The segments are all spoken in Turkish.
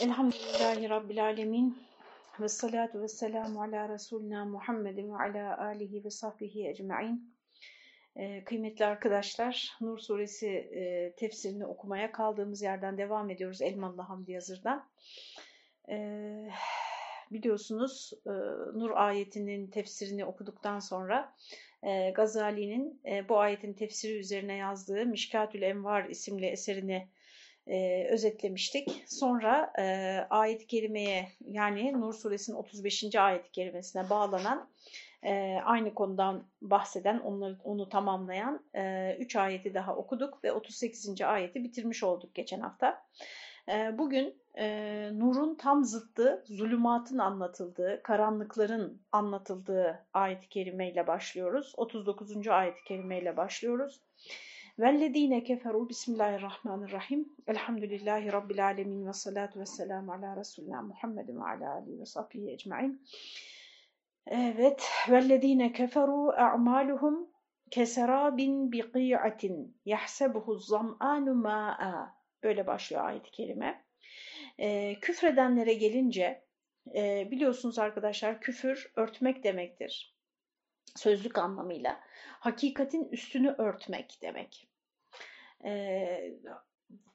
Elhamdülillahi Rabbil Alemin ve salatu ve selamu ala Resulina Muhammedin ve ala alihi ve sahbihi ecma'in. Ee, kıymetli arkadaşlar, Nur Suresi e, tefsirini okumaya kaldığımız yerden devam ediyoruz Elmalı Hamdi Yazır'dan. Ee, biliyorsunuz e, Nur ayetinin tefsirini okuduktan sonra e, Gazali'nin e, bu ayetin tefsiri üzerine yazdığı Mişkatül Envar isimli eserini e, özetlemiştik. Sonra e, ayet-i kerimeye yani Nur suresinin 35. ayet-i kerimesine bağlanan e, aynı konudan bahseden, onu, onu tamamlayan 3 e, ayeti daha okuduk ve 38. ayeti bitirmiş olduk geçen hafta. E, bugün e, nurun tam zıttı, zulümatın anlatıldığı, karanlıkların anlatıldığı ayet-i kerimeyle başlıyoruz. 39. ayet-i kerimeyle başlıyoruz. Vellezine keferu Bismillahirrahmanirrahim. Elhamdülillahi Rabbil alemin ve salatu ve selamu ala Resulina Muhammedin ve ala alihi ve sahbihi ecmain. Evet. Vellezine keferu a'maluhum keserabin biqi'atin yahsebuhu zam'anu ma'a. Böyle başlıyor ayet-i kerime. E, küfredenlere gelince e, biliyorsunuz arkadaşlar küfür örtmek demektir sözlük anlamıyla hakikatin üstünü örtmek demek. Ee,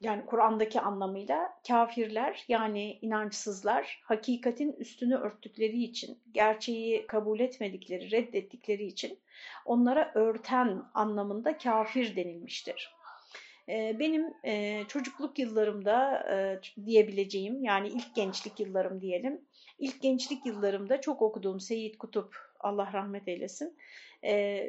yani Kur'an'daki anlamıyla kafirler yani inançsızlar hakikatin üstünü örttükleri için, gerçeği kabul etmedikleri, reddettikleri için onlara örten anlamında kafir denilmiştir. Ee, benim e, çocukluk yıllarımda e, diyebileceğim yani ilk gençlik yıllarım diyelim. İlk gençlik yıllarımda çok okuduğum Seyyid Kutup Allah rahmet eylesin. Ee,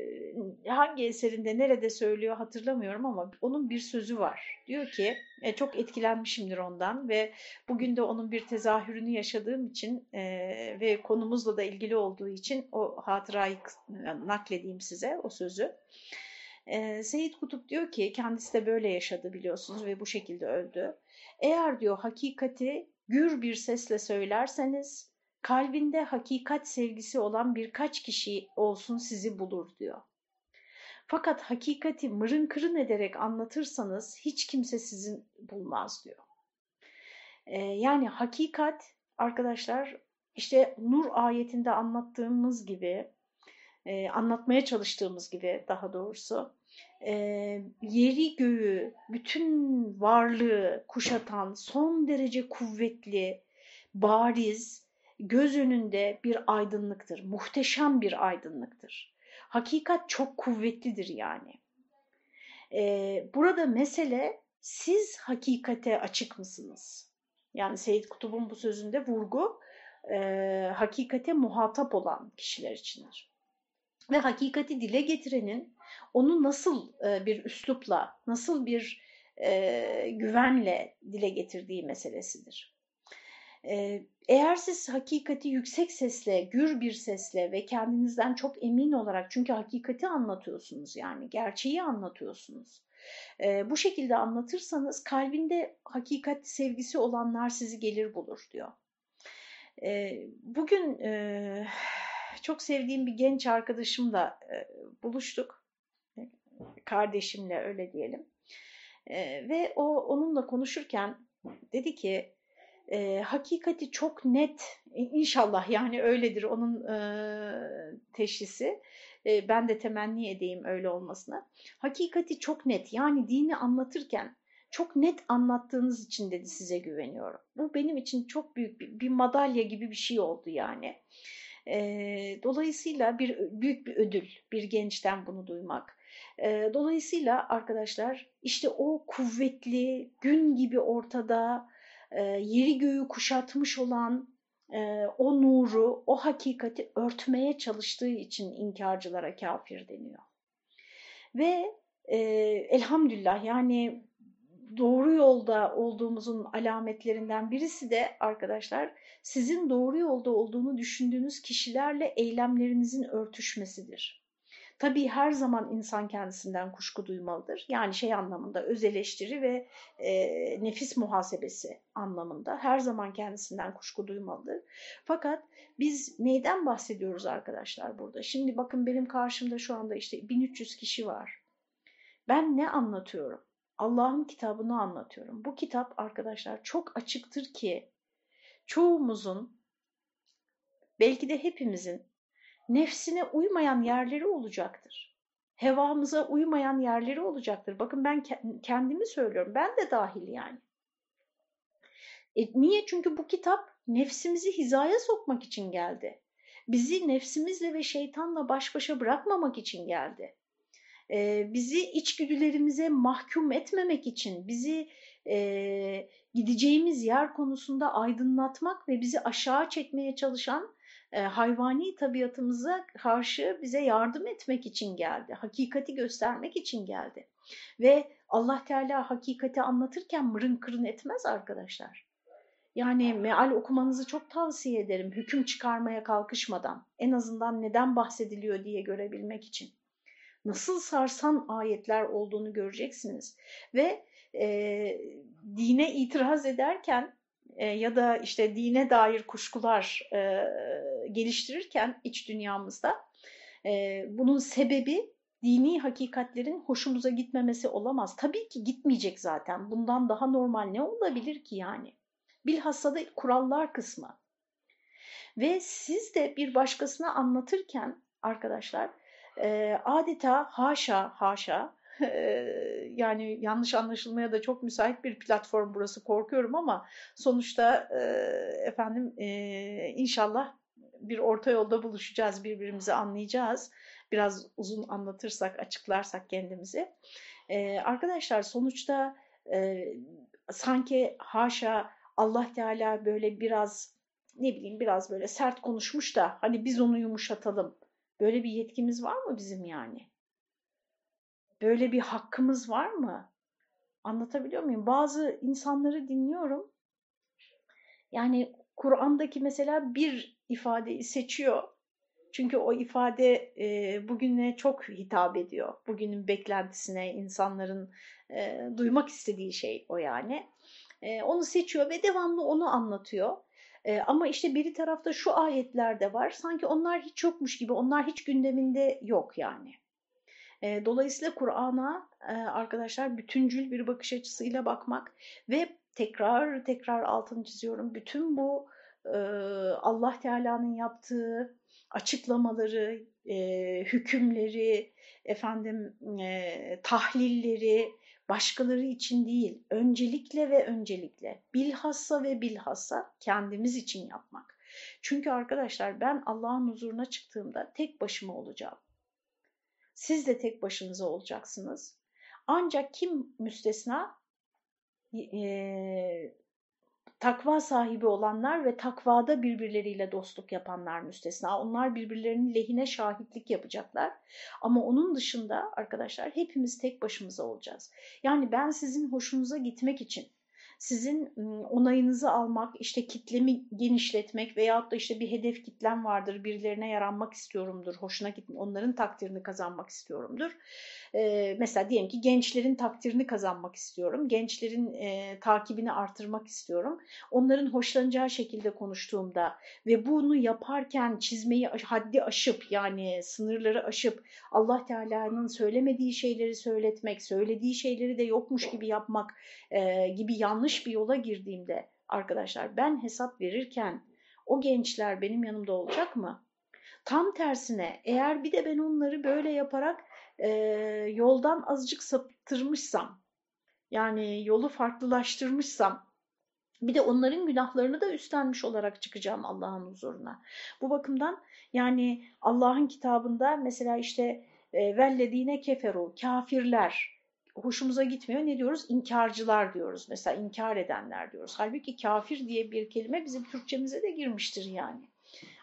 hangi eserinde nerede söylüyor hatırlamıyorum ama onun bir sözü var. Diyor ki e, çok etkilenmişimdir ondan ve bugün de onun bir tezahürünü yaşadığım için e, ve konumuzla da ilgili olduğu için o hatırayı nakledeyim size o sözü. E, Seyit Kutup diyor ki kendisi de böyle yaşadı biliyorsunuz ve bu şekilde öldü. Eğer diyor hakikati gür bir sesle söylerseniz kalbinde hakikat sevgisi olan birkaç kişi olsun sizi bulur diyor. Fakat hakikati mırın kırın ederek anlatırsanız hiç kimse sizin bulmaz diyor. Ee, yani hakikat arkadaşlar işte Nur ayetinde anlattığımız gibi, e, anlatmaya çalıştığımız gibi daha doğrusu e, yeri göğü, bütün varlığı kuşatan son derece kuvvetli, bariz, göz önünde bir aydınlıktır. Muhteşem bir aydınlıktır. Hakikat çok kuvvetlidir yani. Ee, burada mesele siz hakikate açık mısınız? Yani Seyyid Kutub'un bu sözünde vurgu e, hakikate muhatap olan kişiler içindir. Ve hakikati dile getirenin onu nasıl e, bir üslupla, nasıl bir e, güvenle dile getirdiği meselesidir. Eğer siz hakikati yüksek sesle, gür bir sesle ve kendinizden çok emin olarak çünkü hakikati anlatıyorsunuz yani gerçeği anlatıyorsunuz. Bu şekilde anlatırsanız kalbinde hakikat sevgisi olanlar sizi gelir bulur diyor. Bugün çok sevdiğim bir genç arkadaşımla buluştuk. Kardeşimle öyle diyelim. Ve o onunla konuşurken dedi ki e, hakikati çok net inşallah yani öyledir onun e, teşhisi. E, ben de temenni edeyim öyle olmasına. Hakikati çok net yani dini anlatırken çok net anlattığınız için dedi size güveniyorum. Bu benim için çok büyük bir, bir madalya gibi bir şey oldu yani. E, dolayısıyla bir büyük bir ödül bir gençten bunu duymak. e, dolayısıyla arkadaşlar işte o kuvvetli gün gibi ortada yeri göğü kuşatmış olan o nuru, o hakikati örtmeye çalıştığı için inkarcılara kafir deniyor. Ve elhamdülillah yani doğru yolda olduğumuzun alametlerinden birisi de arkadaşlar sizin doğru yolda olduğunu düşündüğünüz kişilerle eylemlerinizin örtüşmesidir. Tabii her zaman insan kendisinden kuşku duymalıdır. Yani şey anlamında öz eleştiri ve e, nefis muhasebesi anlamında her zaman kendisinden kuşku duymalıdır. Fakat biz neyden bahsediyoruz arkadaşlar burada? Şimdi bakın benim karşımda şu anda işte 1300 kişi var. Ben ne anlatıyorum? Allah'ın kitabını anlatıyorum. Bu kitap arkadaşlar çok açıktır ki çoğumuzun, belki de hepimizin nefsine uymayan yerleri olacaktır. Hevamıza uymayan yerleri olacaktır. Bakın ben kendimi söylüyorum. Ben de dahil yani. E, niye? Çünkü bu kitap nefsimizi hizaya sokmak için geldi. Bizi nefsimizle ve şeytanla baş başa bırakmamak için geldi. E, bizi içgüdülerimize mahkum etmemek için, bizi e, gideceğimiz yer konusunda aydınlatmak ve bizi aşağı çekmeye çalışan hayvani tabiatımıza karşı bize yardım etmek için geldi. Hakikati göstermek için geldi. Ve Allah Teala hakikati anlatırken mırın kırın etmez arkadaşlar. Yani meal okumanızı çok tavsiye ederim hüküm çıkarmaya kalkışmadan. En azından neden bahsediliyor diye görebilmek için. Nasıl sarsan ayetler olduğunu göreceksiniz. Ve e, dine itiraz ederken e, ya da işte dine dair kuşkular e, geliştirirken iç dünyamızda e, bunun sebebi dini hakikatlerin hoşumuza gitmemesi olamaz. Tabii ki gitmeyecek zaten. Bundan daha normal ne olabilir ki yani? Bilhassa da kurallar kısmı. Ve siz de bir başkasına anlatırken arkadaşlar adeta haşa haşa yani yanlış anlaşılmaya da çok müsait bir platform burası korkuyorum ama sonuçta efendim inşallah bir orta yolda buluşacağız birbirimizi anlayacağız. Biraz uzun anlatırsak açıklarsak kendimizi. Arkadaşlar sonuçta sanki haşa Allah Teala böyle biraz ne bileyim biraz böyle sert konuşmuş da hani biz onu yumuşatalım. Böyle bir yetkimiz var mı bizim yani? Böyle bir hakkımız var mı? Anlatabiliyor muyum? Bazı insanları dinliyorum. Yani Kur'an'daki mesela bir ifadeyi seçiyor. Çünkü o ifade e, bugüne çok hitap ediyor. Bugünün beklentisine, insanların e, duymak istediği şey o yani. E, onu seçiyor ve devamlı onu anlatıyor. E, ama işte bir tarafta şu ayetler de var. Sanki onlar hiç yokmuş gibi, onlar hiç gündeminde yok yani. E, dolayısıyla Kur'an'a e, arkadaşlar bütüncül bir bakış açısıyla bakmak ve tekrar tekrar altını çiziyorum. Bütün bu e, Allah Teala'nın yaptığı açıklamaları, e, hükümleri, efendim e, tahlilleri başkaları için değil, öncelikle ve öncelikle, bilhassa ve bilhassa kendimiz için yapmak. Çünkü arkadaşlar ben Allah'ın huzuruna çıktığımda tek başıma olacağım. Siz de tek başınıza olacaksınız. Ancak kim müstesna? E, takva sahibi olanlar ve takvada birbirleriyle dostluk yapanlar müstesna. Onlar birbirlerinin lehine şahitlik yapacaklar. Ama onun dışında arkadaşlar hepimiz tek başımıza olacağız. Yani ben sizin hoşunuza gitmek için sizin onayınızı almak, işte kitlemi genişletmek veyahut da işte bir hedef kitlem vardır, birilerine yaranmak istiyorumdur, hoşuna gitme, onların takdirini kazanmak istiyorumdur. Ee, mesela diyelim ki gençlerin takdirini kazanmak istiyorum, gençlerin e, takibini artırmak istiyorum. Onların hoşlanacağı şekilde konuştuğumda ve bunu yaparken çizmeyi haddi aşıp yani sınırları aşıp Allah Teala'nın söylemediği şeyleri söyletmek, söylediği şeyleri de yokmuş gibi yapmak e, gibi yanlış bir yola girdiğimde arkadaşlar ben hesap verirken o gençler benim yanımda olacak mı? Tam tersine eğer bir de ben onları böyle yaparak e, yoldan azıcık saptırmışsam yani yolu farklılaştırmışsam bir de onların günahlarını da üstlenmiş olarak çıkacağım Allah'ın huzuruna. Bu bakımdan yani Allah'ın kitabında mesela işte vellediğine keferu kafirler hoşumuza gitmiyor. Ne diyoruz? İnkarcılar diyoruz. Mesela inkar edenler diyoruz. Halbuki kafir diye bir kelime bizim Türkçemize de girmiştir yani.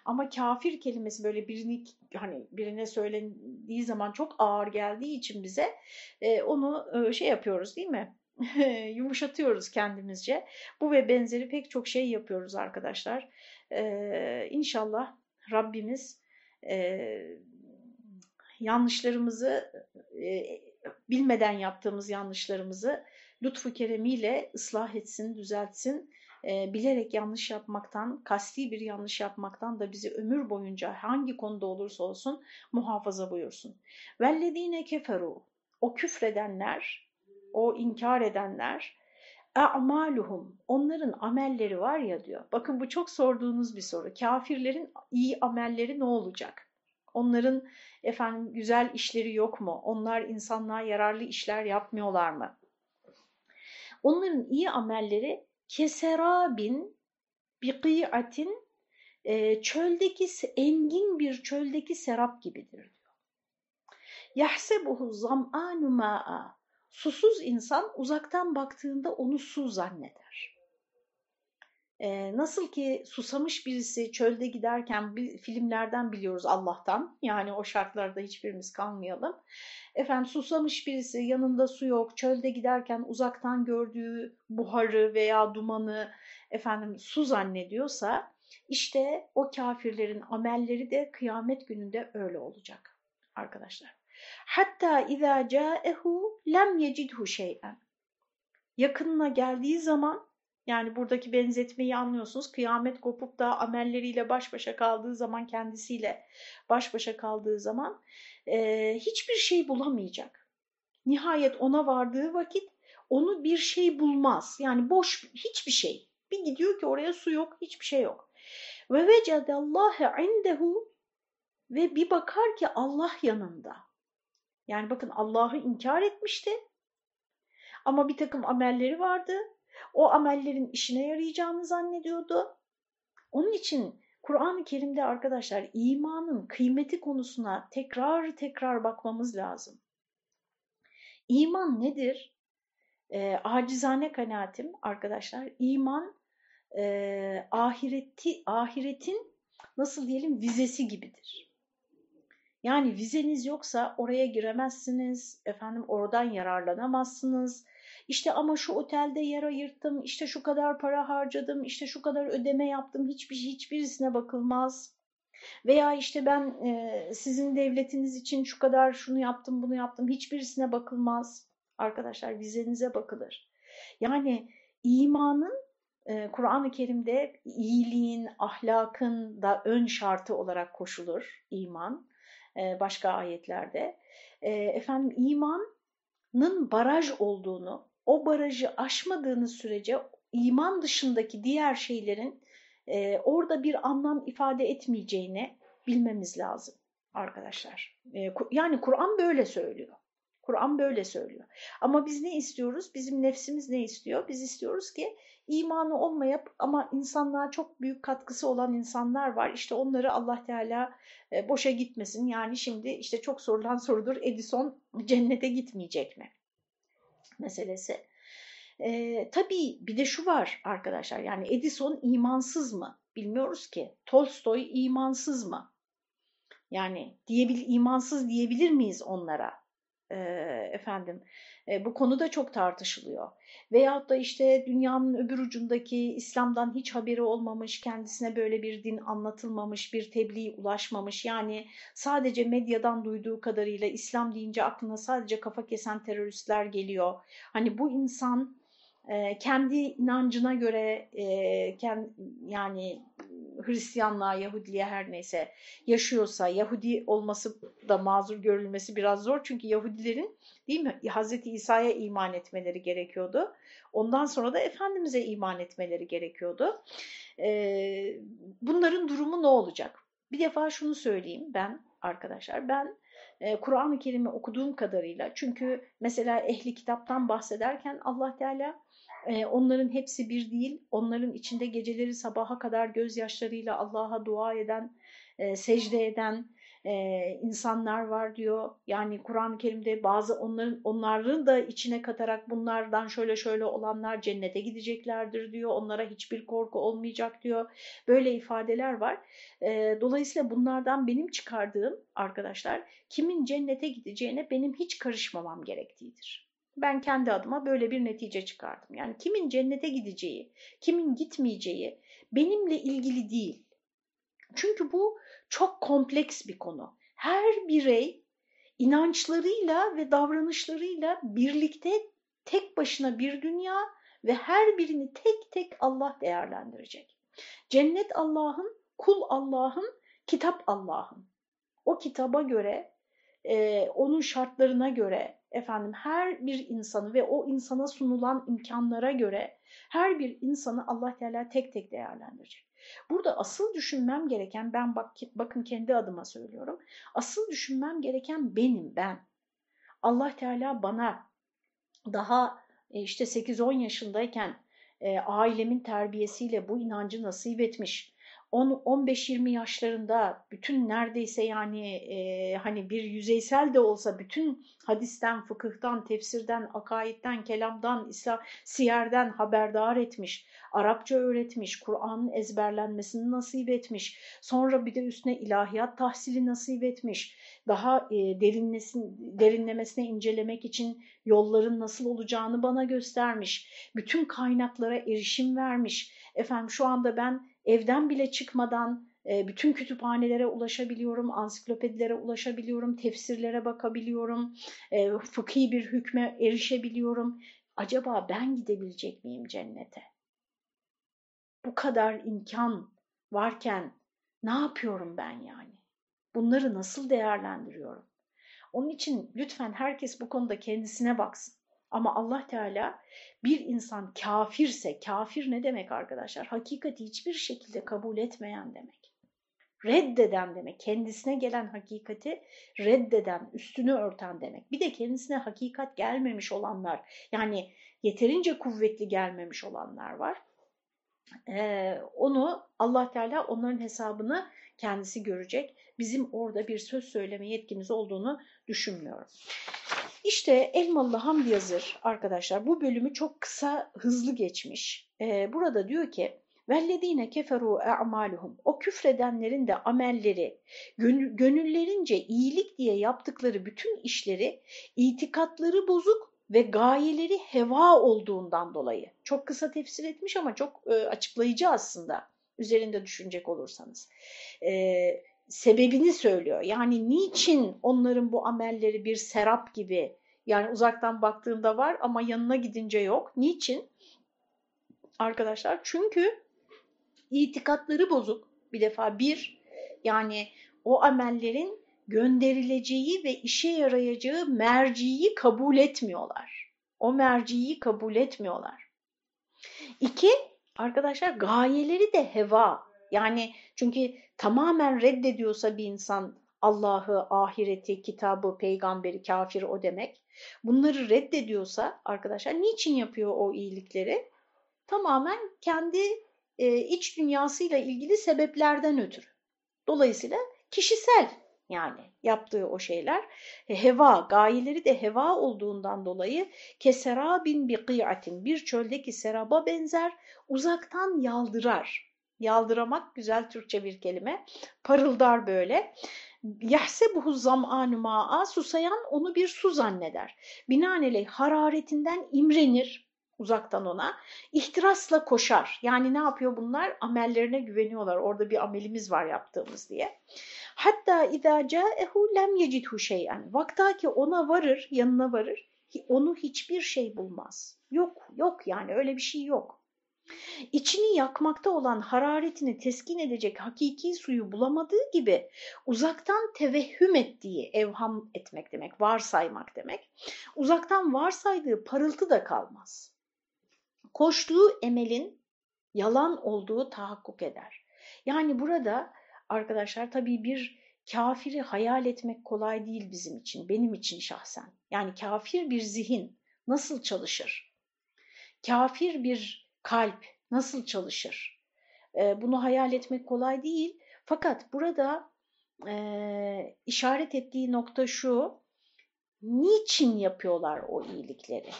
Ama kafir kelimesi böyle birini hani birine söylendiği zaman çok ağır geldiği için bize e, onu e, şey yapıyoruz değil mi? Yumuşatıyoruz kendimizce. Bu ve benzeri pek çok şey yapıyoruz arkadaşlar. E, inşallah Rabbimiz e, yanlışlarımızı e, bilmeden yaptığımız yanlışlarımızı lütfu keremiyle ıslah etsin, düzeltsin. E, bilerek yanlış yapmaktan, kasti bir yanlış yapmaktan da bizi ömür boyunca hangi konuda olursa olsun muhafaza buyursun. Vellezine keferu, o küfredenler, o inkar edenler, a'maluhum onların amelleri var ya diyor. Bakın bu çok sorduğunuz bir soru. Kafirlerin iyi amelleri ne olacak? Onların efendim güzel işleri yok mu? Onlar insanlığa yararlı işler yapmıyorlar mı? Onların iyi amelleri keserabin biqi'atin e, çöldeki engin bir çöldeki serap gibidir diyor. Yahsebuhu zam'anu ma'a susuz insan uzaktan baktığında onu su zanneder. Ee, nasıl ki susamış birisi çölde giderken bir filmlerden biliyoruz Allah'tan yani o şartlarda hiçbirimiz kalmayalım. Efendim susamış birisi yanında su yok çölde giderken uzaktan gördüğü buharı veya dumanı efendim su zannediyorsa işte o kafirlerin amelleri de kıyamet gününde öyle olacak arkadaşlar. Hatta izâ câehu lem yecidhu şey'en. Yakınına geldiği zaman yani buradaki benzetmeyi anlıyorsunuz. Kıyamet kopup da amelleriyle baş başa kaldığı zaman kendisiyle baş başa kaldığı zaman e, hiçbir şey bulamayacak. Nihayet ona vardığı vakit onu bir şey bulmaz. Yani boş hiçbir şey. Bir gidiyor ki oraya su yok, hiçbir şey yok. Ve vecedallâhe indehu ve bir bakar ki Allah yanında. Yani bakın Allah'ı inkar etmişti ama bir takım amelleri vardı. O amellerin işine yarayacağını zannediyordu. Onun için Kur'an-ı Kerim'de arkadaşlar imanın kıymeti konusuna tekrar tekrar bakmamız lazım. İman nedir? E, acizane kanaatim arkadaşlar iman e, ahireti, ahiretin nasıl diyelim vizesi gibidir. Yani vizeniz yoksa oraya giremezsiniz, efendim oradan yararlanamazsınız. İşte ama şu otelde yer ayırttım, işte şu kadar para harcadım, işte şu kadar ödeme yaptım, hiçbir hiçbirisine bakılmaz. Veya işte ben e, sizin devletiniz için şu kadar şunu yaptım, bunu yaptım, hiçbirisine bakılmaz. Arkadaşlar vizenize bakılır. Yani imanın e, Kur'an-ı Kerim'de iyiliğin, ahlakın da ön şartı olarak koşulur iman. E, başka ayetlerde. E, efendim imanın baraj olduğunu, o barajı aşmadığınız sürece iman dışındaki diğer şeylerin e, orada bir anlam ifade etmeyeceğini bilmemiz lazım arkadaşlar. yani Kur'an böyle söylüyor. Kur'an böyle söylüyor. Ama biz ne istiyoruz? Bizim nefsimiz ne istiyor? Biz istiyoruz ki imanı olmayıp ama insanlığa çok büyük katkısı olan insanlar var. İşte onları Allah Teala e, boşa gitmesin. Yani şimdi işte çok sorulan sorudur Edison cennete gitmeyecek mi? Meselesi. Ee, tabii bir de şu var arkadaşlar yani Edison imansız mı? Bilmiyoruz ki. Tolstoy imansız mı? Yani diyebil imansız diyebilir miyiz onlara? Efendim e, bu konu da çok tartışılıyor. Veyahut da işte dünyanın öbür ucundaki İslam'dan hiç haberi olmamış, kendisine böyle bir din anlatılmamış, bir tebliğ ulaşmamış. Yani sadece medyadan duyduğu kadarıyla İslam deyince aklına sadece kafa kesen teröristler geliyor. Hani bu insan kendi inancına göre yani Hristiyanlığa, Yahudiliğe her neyse yaşıyorsa Yahudi olması da mazur görülmesi biraz zor. Çünkü Yahudilerin değil mi Hazreti İsa'ya iman etmeleri gerekiyordu. Ondan sonra da Efendimiz'e iman etmeleri gerekiyordu. Bunların durumu ne olacak? Bir defa şunu söyleyeyim ben arkadaşlar. Ben Kur'an-ı Kerim'i okuduğum kadarıyla çünkü mesela ehli kitaptan bahsederken Allah Teala e, onların hepsi bir değil. Onların içinde geceleri sabaha kadar gözyaşlarıyla Allah'a dua eden, e, secde eden, e, insanlar var diyor. Yani Kur'an-ı Kerim'de bazı onların onların da içine katarak bunlardan şöyle şöyle olanlar cennete gideceklerdir diyor. Onlara hiçbir korku olmayacak diyor. Böyle ifadeler var. E, dolayısıyla bunlardan benim çıkardığım arkadaşlar kimin cennete gideceğine benim hiç karışmamam gerektiğidir. Ben kendi adıma böyle bir netice çıkardım. Yani kimin cennete gideceği, kimin gitmeyeceği benimle ilgili değil. Çünkü bu çok kompleks bir konu. Her birey inançlarıyla ve davranışlarıyla birlikte tek başına bir dünya ve her birini tek tek Allah değerlendirecek. Cennet Allah'ın, kul Allah'ın, kitap Allah'ın. O kitaba göre, e, onun şartlarına göre efendim her bir insanı ve o insana sunulan imkanlara göre her bir insanı Allah Teala tek tek değerlendirecek. Burada asıl düşünmem gereken ben bak, bakın kendi adıma söylüyorum. Asıl düşünmem gereken benim ben. Allah Teala bana daha e, işte 8-10 yaşındayken e, ailemin terbiyesiyle bu inancı nasip etmiş. 15-20 yaşlarında bütün neredeyse yani e, hani bir yüzeysel de olsa bütün hadisten, fıkıhtan, tefsirden, akaidden, kelamdan, İslam, siyerden haberdar etmiş, Arapça öğretmiş, Kur'an'ın ezberlenmesini nasip etmiş, sonra bir de üstüne ilahiyat tahsili nasip etmiş, daha e, derinlemesine incelemek için yolların nasıl olacağını bana göstermiş, bütün kaynaklara erişim vermiş. Efendim şu anda ben evden bile çıkmadan e, bütün kütüphanelere ulaşabiliyorum, ansiklopedilere ulaşabiliyorum, tefsirlere bakabiliyorum, e, fıkhi bir hükme erişebiliyorum. Acaba ben gidebilecek miyim cennete? Bu kadar imkan varken ne yapıyorum ben yani? Bunları nasıl değerlendiriyorum? Onun için lütfen herkes bu konuda kendisine baksın. Ama Allah Teala bir insan kafirse, kafir ne demek arkadaşlar? Hakikati hiçbir şekilde kabul etmeyen demek. Reddeden demek, kendisine gelen hakikati reddeden, üstünü örten demek. Bir de kendisine hakikat gelmemiş olanlar, yani yeterince kuvvetli gelmemiş olanlar var. Ee, onu Allah Teala onların hesabını kendisi görecek. Bizim orada bir söz söyleme yetkimiz olduğunu düşünmüyorum. İşte Elmalı Hamdi Yazır arkadaşlar bu bölümü çok kısa hızlı geçmiş. Ee, burada diyor ki vellezine keferu a'maluhum o küfredenlerin de amelleri gönüllerince iyilik diye yaptıkları bütün işleri itikatları bozuk ve gayeleri heva olduğundan dolayı. Çok kısa tefsir etmiş ama çok e, açıklayıcı aslında üzerinde düşünecek olursanız. E, sebebini söylüyor. Yani niçin onların bu amelleri bir serap gibi yani uzaktan baktığında var ama yanına gidince yok. Niçin? Arkadaşlar çünkü itikatları bozuk. Bir defa bir yani o amellerin gönderileceği ve işe yarayacağı merciyi kabul etmiyorlar. O merciyi kabul etmiyorlar. İki, arkadaşlar gayeleri de heva. Yani çünkü tamamen reddediyorsa bir insan Allah'ı, ahireti, kitabı, peygamberi, kafir o demek. Bunları reddediyorsa arkadaşlar niçin yapıyor o iyilikleri? Tamamen kendi e, iç dünyasıyla ilgili sebeplerden ötürü. Dolayısıyla kişisel yani yaptığı o şeyler e, heva, gayeleri de heva olduğundan dolayı keserabin bi kıyatin bir çöldeki seraba benzer uzaktan yaldırar. Yaldıramak güzel Türkçe bir kelime. Parıldar böyle. Yahsebuhu zam'anu ma'a susayan onu bir su zanneder. Binaenaleyh hararetinden imrenir uzaktan ona. İhtirasla koşar. Yani ne yapıyor bunlar? Amellerine güveniyorlar. Orada bir amelimiz var yaptığımız diye. Hatta idâ câehu lem yecidhu şey'en. Vaktaki ona varır, yanına varır. Onu hiçbir şey bulmaz. Yok, yok yani öyle bir şey yok. İçini yakmakta olan hararetini teskin edecek hakiki suyu bulamadığı gibi uzaktan tevehhüm ettiği, evham etmek demek, varsaymak demek. Uzaktan varsaydığı parıltı da kalmaz. Koştuğu emelin yalan olduğu tahakkuk eder. Yani burada arkadaşlar tabii bir kafiri hayal etmek kolay değil bizim için, benim için şahsen. Yani kafir bir zihin nasıl çalışır? Kafir bir kalp nasıl çalışır? Bunu hayal etmek kolay değil. Fakat burada e, işaret ettiği nokta şu, niçin yapıyorlar o iyilikleri?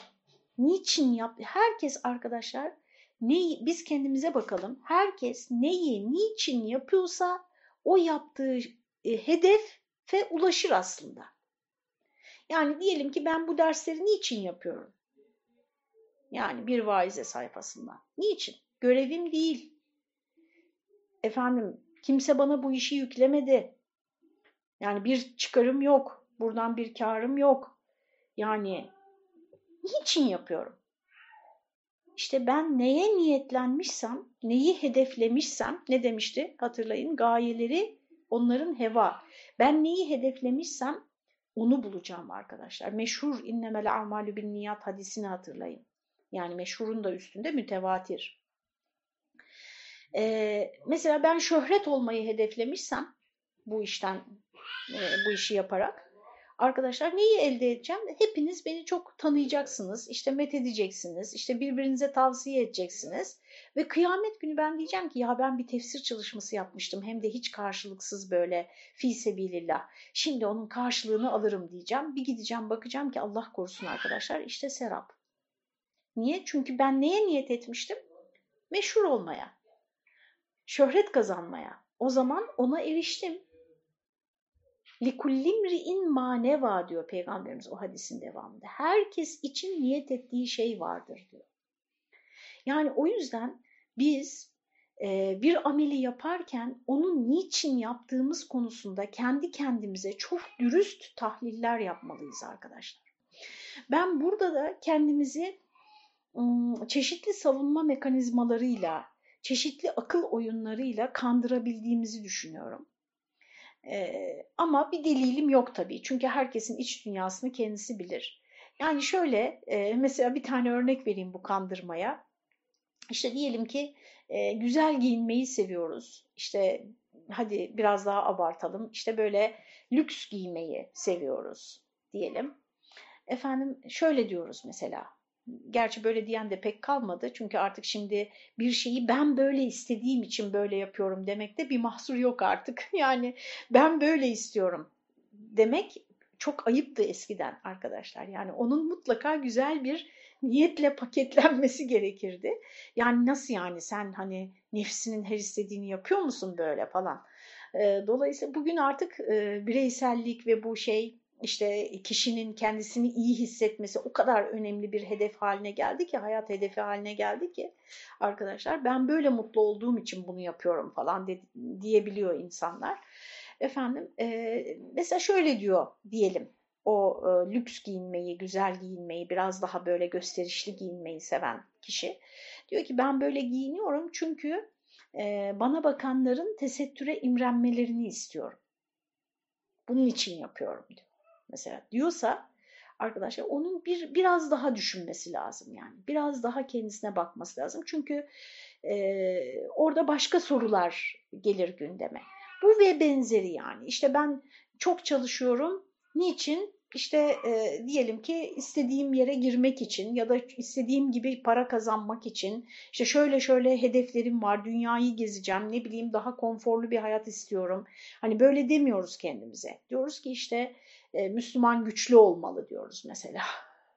Niçin yap? Herkes arkadaşlar, neyi, biz kendimize bakalım. Herkes neyi, niçin yapıyorsa o yaptığı e, hedefe ulaşır aslında. Yani diyelim ki ben bu dersleri niçin yapıyorum? Yani bir vaize sayfasından. Niçin? Görevim değil. Efendim kimse bana bu işi yüklemedi. Yani bir çıkarım yok. Buradan bir karım yok. Yani niçin yapıyorum? İşte ben neye niyetlenmişsem, neyi hedeflemişsem, ne demişti hatırlayın, gayeleri onların heva. Ben neyi hedeflemişsem Onu bulacağım arkadaşlar. Meşhur innemel amalü bin niyat hadisini hatırlayın. Yani meşhurun da üstünde mütevatir. Ee, mesela ben şöhret olmayı hedeflemişsem bu işten e, bu işi yaparak arkadaşlar neyi elde edeceğim? Hepiniz beni çok tanıyacaksınız, işte met edeceksiniz, işte birbirinize tavsiye edeceksiniz ve kıyamet günü ben diyeceğim ki ya ben bir tefsir çalışması yapmıştım hem de hiç karşılıksız böyle fi sebilillah. Şimdi onun karşılığını alırım diyeceğim. Bir gideceğim bakacağım ki Allah korusun arkadaşlar işte serap. Niye? Çünkü ben neye niyet etmiştim? Meşhur olmaya, şöhret kazanmaya. O zaman ona eriştim. Likullimri'in maneva diyor Peygamberimiz o hadisin devamında. Herkes için niyet ettiği şey vardır diyor. Yani o yüzden biz e, bir ameli yaparken onu niçin yaptığımız konusunda kendi kendimize çok dürüst tahliller yapmalıyız arkadaşlar. Ben burada da kendimizi çeşitli savunma mekanizmalarıyla, çeşitli akıl oyunlarıyla kandırabildiğimizi düşünüyorum. Ee, ama bir delilim yok tabii. Çünkü herkesin iç dünyasını kendisi bilir. Yani şöyle e, mesela bir tane örnek vereyim bu kandırmaya. İşte diyelim ki e, güzel giyinmeyi seviyoruz. İşte hadi biraz daha abartalım. İşte böyle lüks giymeyi seviyoruz diyelim. Efendim şöyle diyoruz mesela Gerçi böyle diyen de pek kalmadı. Çünkü artık şimdi bir şeyi ben böyle istediğim için böyle yapıyorum demekte bir mahsur yok artık. Yani ben böyle istiyorum demek çok ayıptı eskiden arkadaşlar. Yani onun mutlaka güzel bir niyetle paketlenmesi gerekirdi. Yani nasıl yani sen hani nefsinin her istediğini yapıyor musun böyle falan. Dolayısıyla bugün artık bireysellik ve bu şey işte kişinin kendisini iyi hissetmesi o kadar önemli bir hedef haline geldi ki, hayat hedefi haline geldi ki arkadaşlar ben böyle mutlu olduğum için bunu yapıyorum falan de, diyebiliyor insanlar. Efendim e, mesela şöyle diyor diyelim o e, lüks giyinmeyi, güzel giyinmeyi, biraz daha böyle gösterişli giyinmeyi seven kişi. Diyor ki ben böyle giyiniyorum çünkü e, bana bakanların tesettüre imrenmelerini istiyorum. Bunun için yapıyorum diyor mesela diyorsa arkadaşlar onun bir biraz daha düşünmesi lazım yani. Biraz daha kendisine bakması lazım. Çünkü e, orada başka sorular gelir gündeme. Bu ve benzeri yani. İşte ben çok çalışıyorum. Niçin? işte e, diyelim ki istediğim yere girmek için ya da istediğim gibi para kazanmak için işte şöyle şöyle hedeflerim var dünyayı gezeceğim ne bileyim daha konforlu bir hayat istiyorum. Hani böyle demiyoruz kendimize. Diyoruz ki işte e, Müslüman güçlü olmalı diyoruz mesela.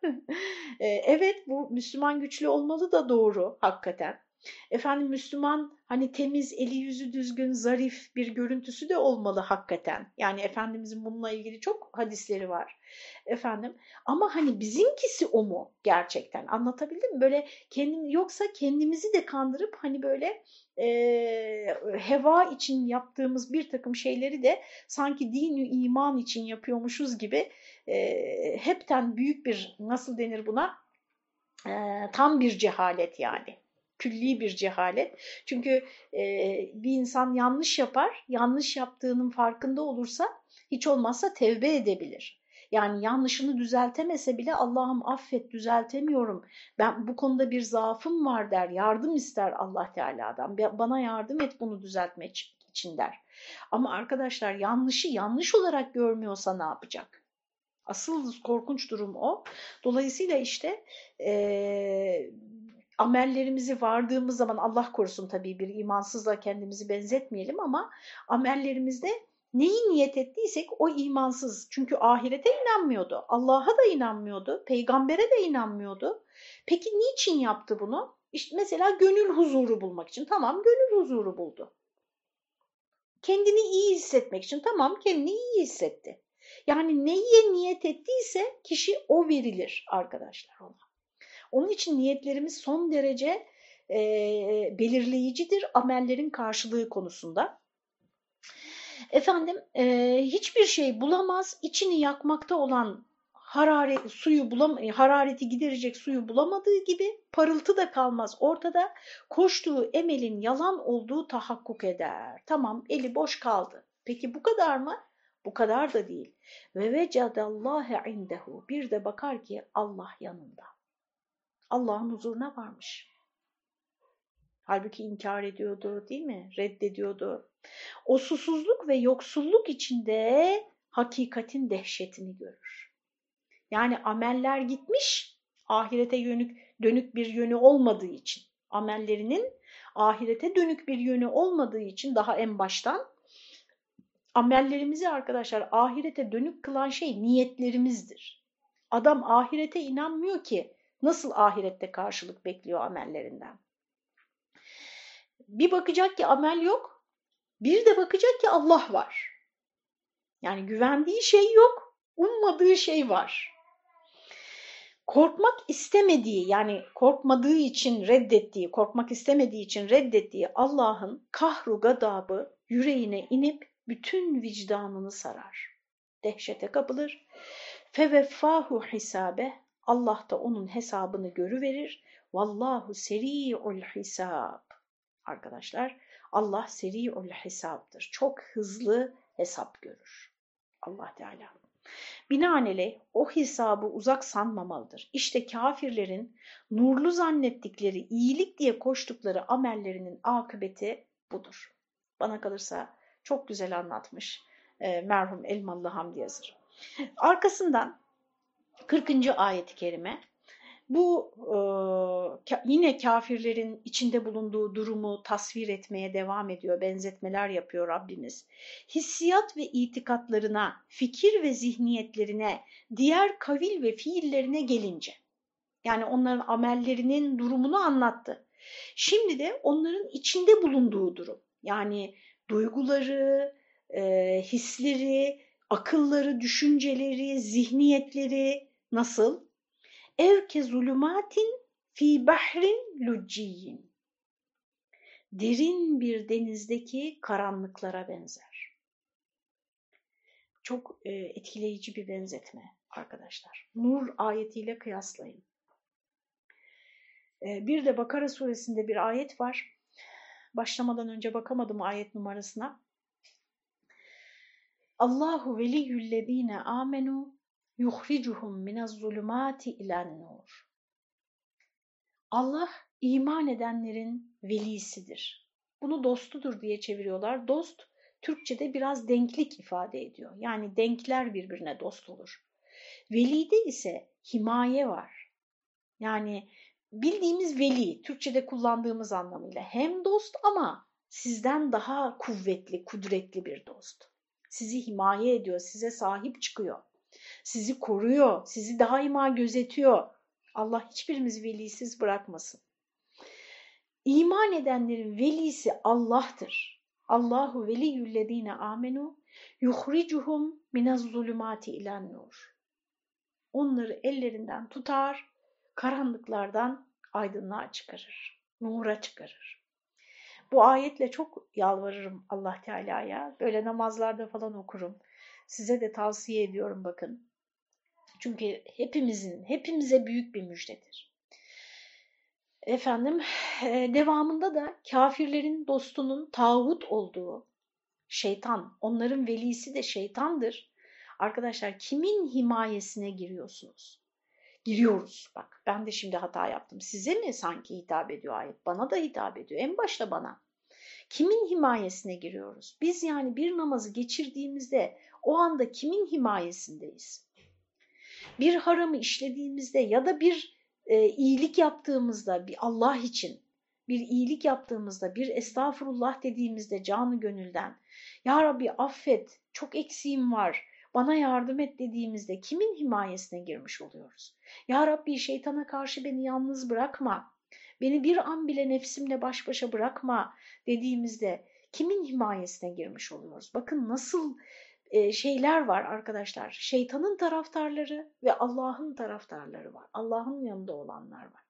e, evet bu Müslüman güçlü olmalı da doğru hakikaten. Efendim Müslüman hani temiz, eli yüzü düzgün, zarif bir görüntüsü de olmalı hakikaten. Yani Efendimizin bununla ilgili çok hadisleri var. Efendim ama hani bizimkisi o mu gerçekten anlatabildim mi? Böyle kendim yoksa kendimizi de kandırıp hani böyle e, heva için yaptığımız bir takım şeyleri de sanki dini iman için yapıyormuşuz gibi e, hepten büyük bir nasıl denir buna e, tam bir cehalet yani külli bir cehalet. Çünkü e, bir insan yanlış yapar, yanlış yaptığının farkında olursa hiç olmazsa tevbe edebilir. Yani yanlışını düzeltemese bile Allah'ım affet düzeltemiyorum. Ben bu konuda bir zaafım var der. Yardım ister Allah Teala'dan. Bana yardım et bunu düzeltmek için der. Ama arkadaşlar yanlışı yanlış olarak görmüyorsa ne yapacak? Asıl korkunç durum o. Dolayısıyla işte e, amellerimizi vardığımız zaman Allah korusun tabii bir imansızla kendimizi benzetmeyelim ama amellerimizde neyi niyet ettiysek o imansız. Çünkü ahirete inanmıyordu, Allah'a da inanmıyordu, peygambere de inanmıyordu. Peki niçin yaptı bunu? İşte mesela gönül huzuru bulmak için. Tamam gönül huzuru buldu. Kendini iyi hissetmek için. Tamam kendini iyi hissetti. Yani neye niyet ettiyse kişi o verilir arkadaşlar ona. Onun için niyetlerimiz son derece e, belirleyicidir amellerin karşılığı konusunda. Efendim e, hiçbir şey bulamaz, içini yakmakta olan hararet, suyu bulam harareti giderecek suyu bulamadığı gibi parıltı da kalmaz ortada. Koştuğu emelin yalan olduğu tahakkuk eder. Tamam eli boş kaldı. Peki bu kadar mı? Bu kadar da değil. Ve vecadallâhe indehu. Bir de bakar ki Allah yanında. Allah'ın huzuruna varmış. Halbuki inkar ediyordu değil mi? Reddediyordu. O susuzluk ve yoksulluk içinde hakikatin dehşetini görür. Yani ameller gitmiş, ahirete yönük, dönük bir yönü olmadığı için. Amellerinin ahirete dönük bir yönü olmadığı için daha en baştan amellerimizi arkadaşlar ahirete dönük kılan şey niyetlerimizdir. Adam ahirete inanmıyor ki nasıl ahirette karşılık bekliyor amellerinden. Bir bakacak ki amel yok, bir de bakacak ki Allah var. Yani güvendiği şey yok, ummadığı şey var. Korkmak istemediği yani korkmadığı için reddettiği, korkmak istemediği için reddettiği Allah'ın kahru gadabı yüreğine inip bütün vicdanını sarar. Dehşete kapılır. Feveffahu hisabe Allah da onun hesabını görüverir. Vallahu seri'ul hisab. Arkadaşlar Allah seri'ul hesaptır. Çok hızlı hesap görür. Allah Teala. Binaenaleyh o hesabı uzak sanmamalıdır. İşte kafirlerin nurlu zannettikleri, iyilik diye koştukları amellerinin akıbeti budur. Bana kalırsa çok güzel anlatmış e, merhum Elmalı Hamdi Yazır. Arkasından 40. ayet-i kerime bu e, yine kafirlerin içinde bulunduğu durumu tasvir etmeye devam ediyor, benzetmeler yapıyor Rabbimiz. Hissiyat ve itikatlarına, fikir ve zihniyetlerine, diğer kavil ve fiillerine gelince, yani onların amellerinin durumunu anlattı. Şimdi de onların içinde bulunduğu durum, yani duyguları, e, hisleri, akılları, düşünceleri, zihniyetleri nasıl? Evke zulümatin fi bahrin lucciyin. Derin bir denizdeki karanlıklara benzer. Çok e, etkileyici bir benzetme arkadaşlar. Nur ayetiyle kıyaslayın. E, bir de Bakara suresinde bir ayet var. Başlamadan önce bakamadım ayet numarasına. Allahu veliyyüllezine amenu yuhricuhum minez-zulumati ilen-nur. Allah iman edenlerin velisidir. Bunu dostudur diye çeviriyorlar. Dost Türkçe'de biraz denklik ifade ediyor. Yani denkler birbirine dost olur. Velide ise himaye var. Yani bildiğimiz veli, Türkçe'de kullandığımız anlamıyla hem dost ama sizden daha kuvvetli, kudretli bir dost. Sizi himaye ediyor, size sahip çıkıyor. Sizi koruyor, sizi daima gözetiyor. Allah hiçbirimiz velisiz bırakmasın. İman edenlerin velisi Allah'tır. Allahu veliyyüllezine amenu yuhricuhum minez zulümati ilen nur. Onları ellerinden tutar, karanlıklardan aydınlığa çıkarır, nura çıkarır. Bu ayetle çok yalvarırım Allah Teala'ya. Böyle namazlarda falan okurum. Size de tavsiye ediyorum bakın. Çünkü hepimizin, hepimize büyük bir müjdedir. Efendim, devamında da kafirlerin dostunun tağut olduğu şeytan, onların velisi de şeytandır. Arkadaşlar kimin himayesine giriyorsunuz? Giriyoruz. Bak ben de şimdi hata yaptım. Size mi sanki hitap ediyor ayet? Bana da hitap ediyor. En başta bana. Kimin himayesine giriyoruz? Biz yani bir namazı geçirdiğimizde o anda kimin himayesindeyiz? Bir haramı işlediğimizde ya da bir e, iyilik yaptığımızda bir Allah için bir iyilik yaptığımızda bir estağfurullah dediğimizde canı gönülden Ya Rabbi affet çok eksiğim var bana yardım et dediğimizde kimin himayesine girmiş oluyoruz? Ya Rabbi şeytana karşı beni yalnız bırakma, beni bir an bile nefsimle baş başa bırakma dediğimizde kimin himayesine girmiş oluyoruz? Bakın nasıl şeyler var arkadaşlar. Şeytanın taraftarları ve Allah'ın taraftarları var. Allah'ın yanında olanlar var.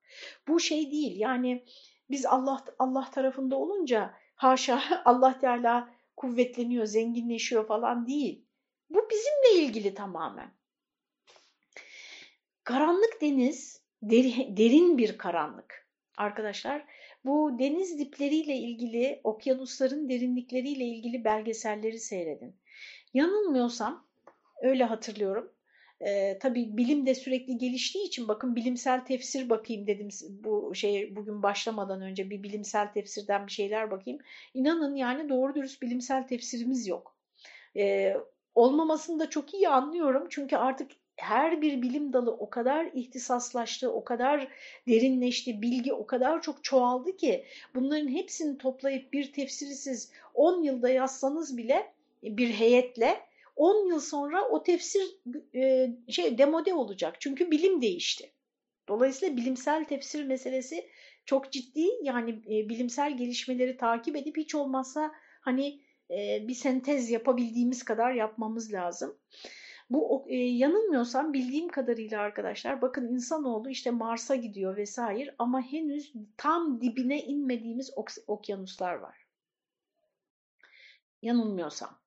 Bu şey değil yani biz Allah Allah tarafında olunca haşa Allah Teala kuvvetleniyor, zenginleşiyor falan değil. Bu bizimle ilgili tamamen. Karanlık deniz derin bir karanlık. Arkadaşlar bu deniz dipleriyle ilgili, okyanusların derinlikleriyle ilgili belgeselleri seyredin. Yanılmıyorsam öyle hatırlıyorum. Ee, tabii bilim de sürekli geliştiği için bakın bilimsel tefsir bakayım dedim bu şey bugün başlamadan önce bir bilimsel tefsirden bir şeyler bakayım. İnanın yani doğru dürüst bilimsel tefsirimiz yok. Ee, olmamasını da çok iyi anlıyorum çünkü artık her bir bilim dalı o kadar ihtisaslaştı, o kadar derinleşti, bilgi o kadar çok çoğaldı ki bunların hepsini toplayıp bir tefsiri siz 10 yılda yazsanız bile bir heyetle 10 yıl sonra o tefsir e, şey demode olacak. Çünkü bilim değişti. Dolayısıyla bilimsel tefsir meselesi çok ciddi. Yani e, bilimsel gelişmeleri takip edip hiç olmazsa hani e, bir sentez yapabildiğimiz kadar yapmamız lazım. Bu e, yanılmıyorsam bildiğim kadarıyla arkadaşlar bakın insanoğlu işte Mars'a gidiyor vesaire ama henüz tam dibine inmediğimiz okyanuslar var. Yanılmıyorsam.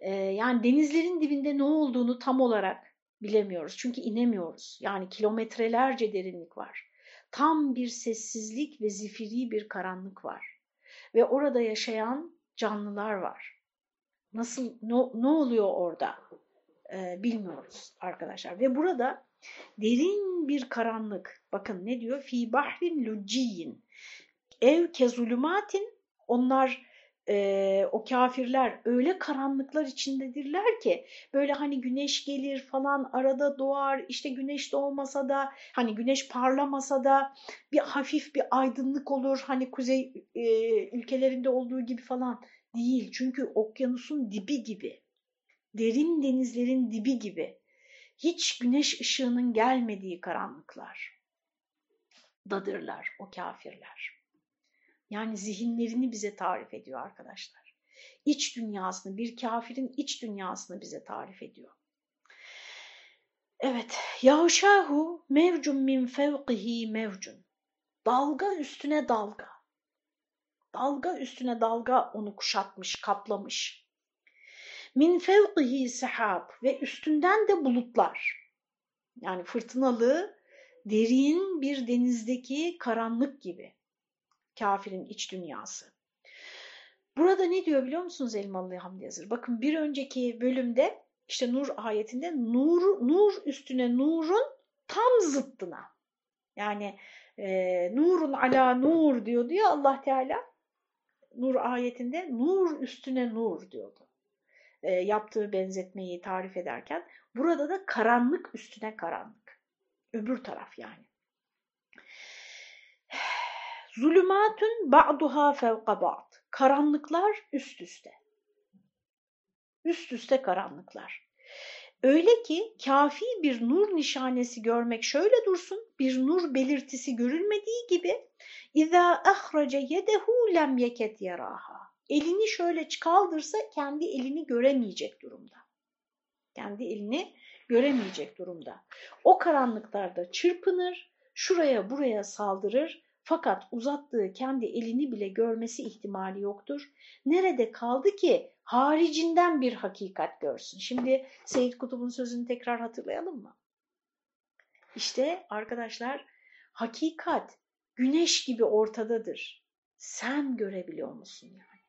E, yani denizlerin dibinde ne olduğunu tam olarak bilemiyoruz. Çünkü inemiyoruz. Yani kilometrelerce derinlik var. Tam bir sessizlik ve zifiri bir karanlık var. Ve orada yaşayan canlılar var. Nasıl, ne, ne oluyor orada? e, bilmiyoruz arkadaşlar. Ve burada derin bir karanlık. Bakın ne diyor? Fi bahrin luciyin. Ev kezulumatin. Onlar e, o kafirler öyle karanlıklar içindedirler ki böyle hani güneş gelir falan arada doğar işte güneş doğmasa da hani güneş parlamasa da bir hafif bir aydınlık olur hani kuzey e, ülkelerinde olduğu gibi falan değil çünkü okyanusun dibi gibi derin denizlerin dibi gibi hiç güneş ışığının gelmediği karanlıklar dadırlar o kafirler. Yani zihinlerini bize tarif ediyor arkadaşlar. İç dünyasını, bir kafirin iç dünyasını bize tarif ediyor. Evet, yağşahu mevcun min fevqihi mevcun. Dalga üstüne dalga. Dalga üstüne dalga onu kuşatmış, kaplamış. Min fevqihi sehab ve üstünden de bulutlar. Yani fırtınalı, derin bir denizdeki karanlık gibi. Kafirin iç dünyası. Burada ne diyor biliyor musunuz Elmalı Hamdi Yazır? Bakın bir önceki bölümde işte Nur ayetinde nur, nur üstüne nurun tam zıttına. Yani e, nurun ala nur diyordu ya Allah Teala. Nur ayetinde nur üstüne nur diyordu e, yaptığı benzetmeyi tarif ederken burada da karanlık üstüne karanlık. Öbür taraf yani. Zulümatun ba'duha fevka ba'd. Karanlıklar üst üste. Üst üste karanlıklar. Öyle ki kafi bir nur nişanesi görmek şöyle dursun, bir nur belirtisi görülmediği gibi اِذَا اَخْرَجَ يَدَهُ لَمْ يَكَتْ يَرَاهَا elini şöyle kaldırsa kendi elini göremeyecek durumda. Kendi elini göremeyecek durumda. O karanlıklarda çırpınır, şuraya buraya saldırır fakat uzattığı kendi elini bile görmesi ihtimali yoktur. Nerede kaldı ki haricinden bir hakikat görsün? Şimdi Seyyid Kutub'un sözünü tekrar hatırlayalım mı? İşte arkadaşlar hakikat güneş gibi ortadadır. Sen görebiliyor musun yani?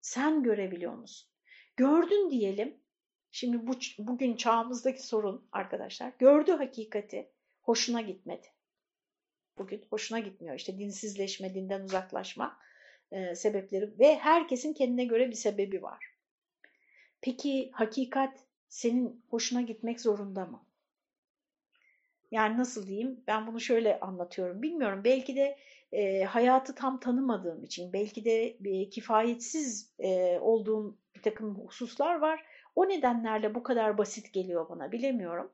Sen görebiliyor musun? Gördün diyelim. Şimdi bu, bugün çağımızdaki sorun arkadaşlar. Gördü hakikati. Hoşuna gitmedi. Bugün hoşuna gitmiyor. İşte dinsizleşme, dinden uzaklaşma e, sebepleri ve herkesin kendine göre bir sebebi var. Peki hakikat senin hoşuna gitmek zorunda mı? Yani nasıl diyeyim? Ben bunu şöyle anlatıyorum. Bilmiyorum. Belki de e, hayatı tam tanımadığım için, belki de e, kifayetsiz e, olduğum bir takım hususlar var. O nedenlerle bu kadar basit geliyor bana. Bilemiyorum.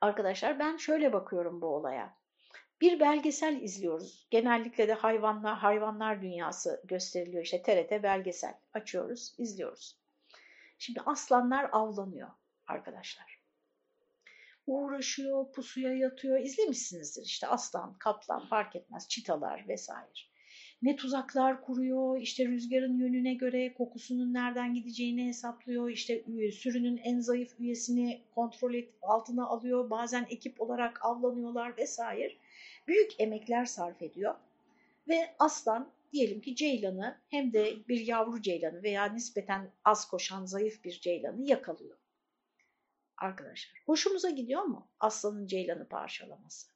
Arkadaşlar ben şöyle bakıyorum bu olaya. Bir belgesel izliyoruz. Genellikle de hayvanlar, hayvanlar dünyası gösteriliyor. İşte TRT belgesel açıyoruz, izliyoruz. Şimdi aslanlar avlanıyor arkadaşlar uğraşıyor, pusuya yatıyor. İzlemişsinizdir işte aslan, kaplan fark etmez, çitalar vesaire. Ne tuzaklar kuruyor, işte rüzgarın yönüne göre kokusunun nereden gideceğini hesaplıyor, işte sürünün en zayıf üyesini kontrol et, altına alıyor, bazen ekip olarak avlanıyorlar vesaire. Büyük emekler sarf ediyor ve aslan diyelim ki ceylanı hem de bir yavru ceylanı veya nispeten az koşan zayıf bir ceylanı yakalıyor. Arkadaşlar hoşumuza gidiyor mu aslanın ceylanı parçalaması?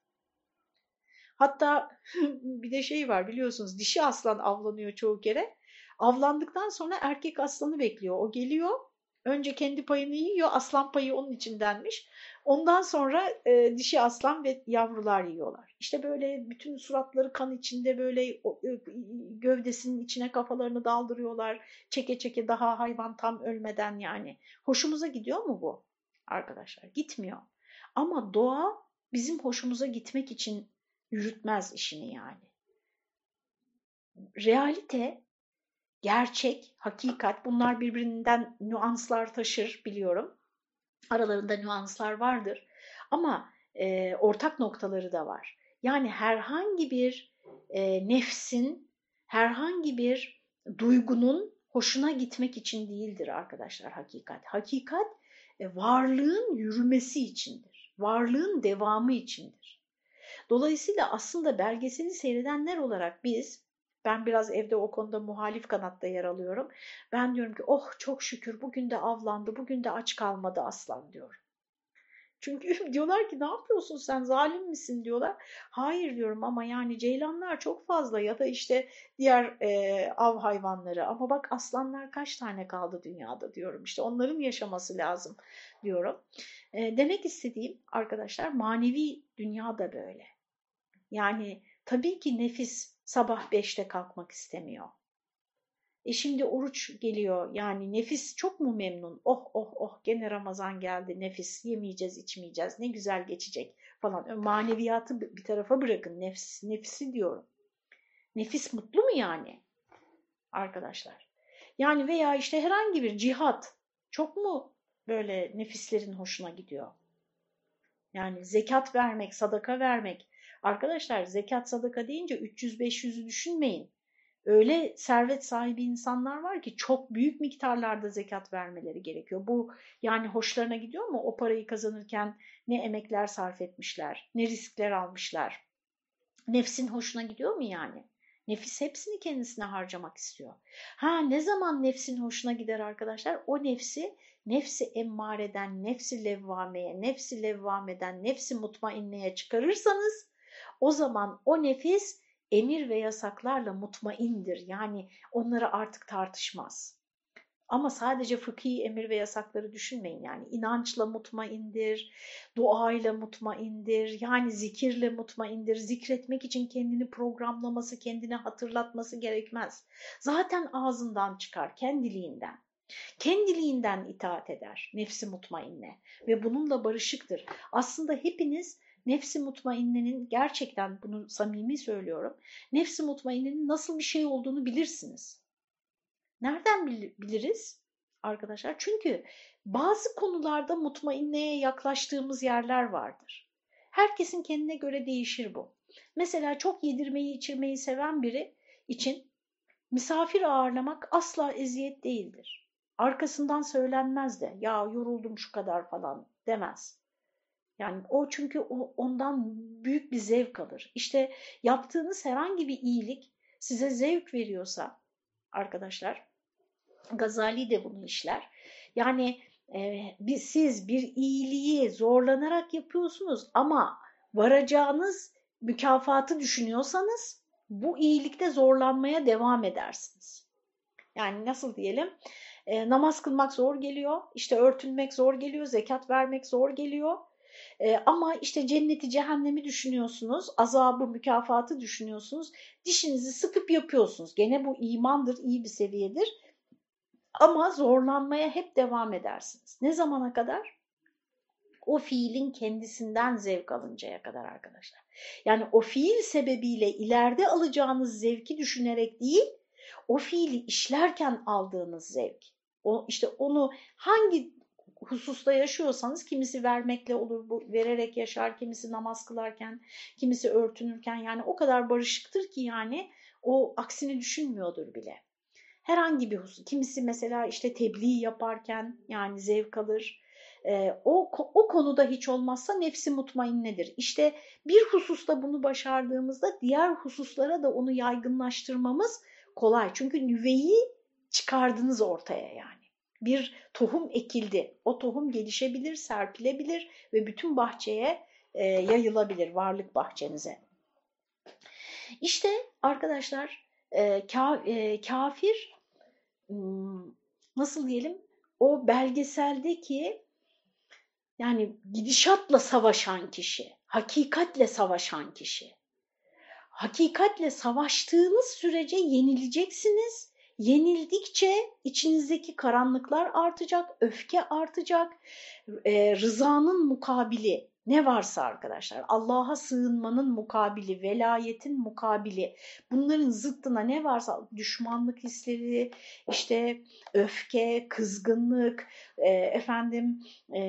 Hatta bir de şey var biliyorsunuz dişi aslan avlanıyor çoğu kere. Avlandıktan sonra erkek aslanı bekliyor. O geliyor önce kendi payını yiyor aslan payı onun içindenmiş. Ondan sonra e, dişi aslan ve yavrular yiyorlar. İşte böyle bütün suratları kan içinde böyle o, e, gövdesinin içine kafalarını daldırıyorlar. Çeke çeke daha hayvan tam ölmeden yani. Hoşumuza gidiyor mu bu arkadaşlar? Gitmiyor. Ama doğa bizim hoşumuza gitmek için yürütmez işini yani. Realite, gerçek, hakikat bunlar birbirinden nüanslar taşır biliyorum. Aralarında nüanslar vardır ama e, ortak noktaları da var. Yani herhangi bir e, nefsin, herhangi bir duygunun hoşuna gitmek için değildir arkadaşlar hakikat. Hakikat e, varlığın yürümesi içindir. Varlığın devamı içindir. Dolayısıyla aslında belgeseli seyredenler olarak biz, ben biraz evde o konuda muhalif kanatta yer alıyorum. Ben diyorum ki oh çok şükür bugün de avlandı, bugün de aç kalmadı aslan diyorum. Çünkü diyorlar ki ne yapıyorsun sen zalim misin diyorlar. Hayır diyorum ama yani ceylanlar çok fazla ya da işte diğer e, av hayvanları ama bak aslanlar kaç tane kaldı dünyada diyorum. İşte onların yaşaması lazım diyorum. E, demek istediğim arkadaşlar manevi dünya da böyle. Yani tabii ki nefis sabah beşte kalkmak istemiyor. E şimdi oruç geliyor yani nefis çok mu memnun? Oh oh oh gene Ramazan geldi nefis yemeyeceğiz içmeyeceğiz ne güzel geçecek falan. Maneviyatı bir tarafa bırakın nefis, nefisi diyorum. Nefis mutlu mu yani arkadaşlar? Yani veya işte herhangi bir cihat çok mu böyle nefislerin hoşuna gidiyor? Yani zekat vermek, sadaka vermek. Arkadaşlar zekat sadaka deyince 300-500'ü düşünmeyin. Öyle servet sahibi insanlar var ki çok büyük miktarlarda zekat vermeleri gerekiyor. Bu yani hoşlarına gidiyor mu? O parayı kazanırken ne emekler sarf etmişler, ne riskler almışlar. Nefsin hoşuna gidiyor mu yani? Nefis hepsini kendisine harcamak istiyor. Ha ne zaman nefsin hoşuna gider arkadaşlar? O nefsi nefsi emmareden, nefsi levvameye, nefsi levvameden, nefsi mutmainneye çıkarırsanız o zaman o nefis emir ve yasaklarla mutmaindir. Yani onları artık tartışmaz. Ama sadece fıkhi emir ve yasakları düşünmeyin. Yani inançla mutmaindir, duayla mutmaindir, yani zikirle mutmaindir. Zikretmek için kendini programlaması, kendine hatırlatması gerekmez. Zaten ağzından çıkar, kendiliğinden. Kendiliğinden itaat eder nefsi mutmainne ve bununla barışıktır. Aslında hepiniz nefsi mutmainnenin gerçekten bunu samimi söylüyorum. Nefsi mutmainnenin nasıl bir şey olduğunu bilirsiniz. Nereden biliriz arkadaşlar? Çünkü bazı konularda mutmainneye yaklaştığımız yerler vardır. Herkesin kendine göre değişir bu. Mesela çok yedirmeyi içirmeyi seven biri için misafir ağırlamak asla eziyet değildir. Arkasından söylenmez de ya yoruldum şu kadar falan demez. Yani o çünkü ondan büyük bir zevk alır. İşte yaptığınız herhangi bir iyilik size zevk veriyorsa arkadaşlar, Gazali de bunu işler. Yani e, bir, siz bir iyiliği zorlanarak yapıyorsunuz ama varacağınız mükafatı düşünüyorsanız bu iyilikte zorlanmaya devam edersiniz. Yani nasıl diyelim? E, namaz kılmak zor geliyor, işte örtünmek zor geliyor, zekat vermek zor geliyor. E, ama işte cenneti cehennemi düşünüyorsunuz, azabı mükafatı düşünüyorsunuz, dişinizi sıkıp yapıyorsunuz. Gene bu imandır, iyi bir seviyedir. Ama zorlanmaya hep devam edersiniz. Ne zamana kadar? O fiilin kendisinden zevk alıncaya kadar arkadaşlar. Yani o fiil sebebiyle ileride alacağınız zevki düşünerek değil, o fiili işlerken aldığınız zevk. O, işte onu hangi hususta yaşıyorsanız kimisi vermekle olur, bu, vererek yaşar, kimisi namaz kılarken, kimisi örtünürken yani o kadar barışıktır ki yani o aksini düşünmüyordur bile. Herhangi bir husus, kimisi mesela işte tebliğ yaparken yani zevk alır, e, o, o konuda hiç olmazsa nefsi mutmainnedir. İşte bir hususta bunu başardığımızda diğer hususlara da onu yaygınlaştırmamız kolay. Çünkü nüveyi çıkardınız ortaya yani. Bir tohum ekildi. O tohum gelişebilir, serpilebilir ve bütün bahçeye e, yayılabilir, varlık bahçenize. İşte arkadaşlar e, ka, e, kafir nasıl diyelim o belgeseldeki yani gidişatla savaşan kişi, hakikatle savaşan kişi. Hakikatle savaştığınız sürece yenileceksiniz. Yenildikçe içinizdeki karanlıklar artacak, öfke artacak, e, rızanın mukabili ne varsa arkadaşlar Allah'a sığınmanın mukabili, velayetin mukabili bunların zıttına ne varsa düşmanlık hisleri, işte öfke, kızgınlık, e, efendim e,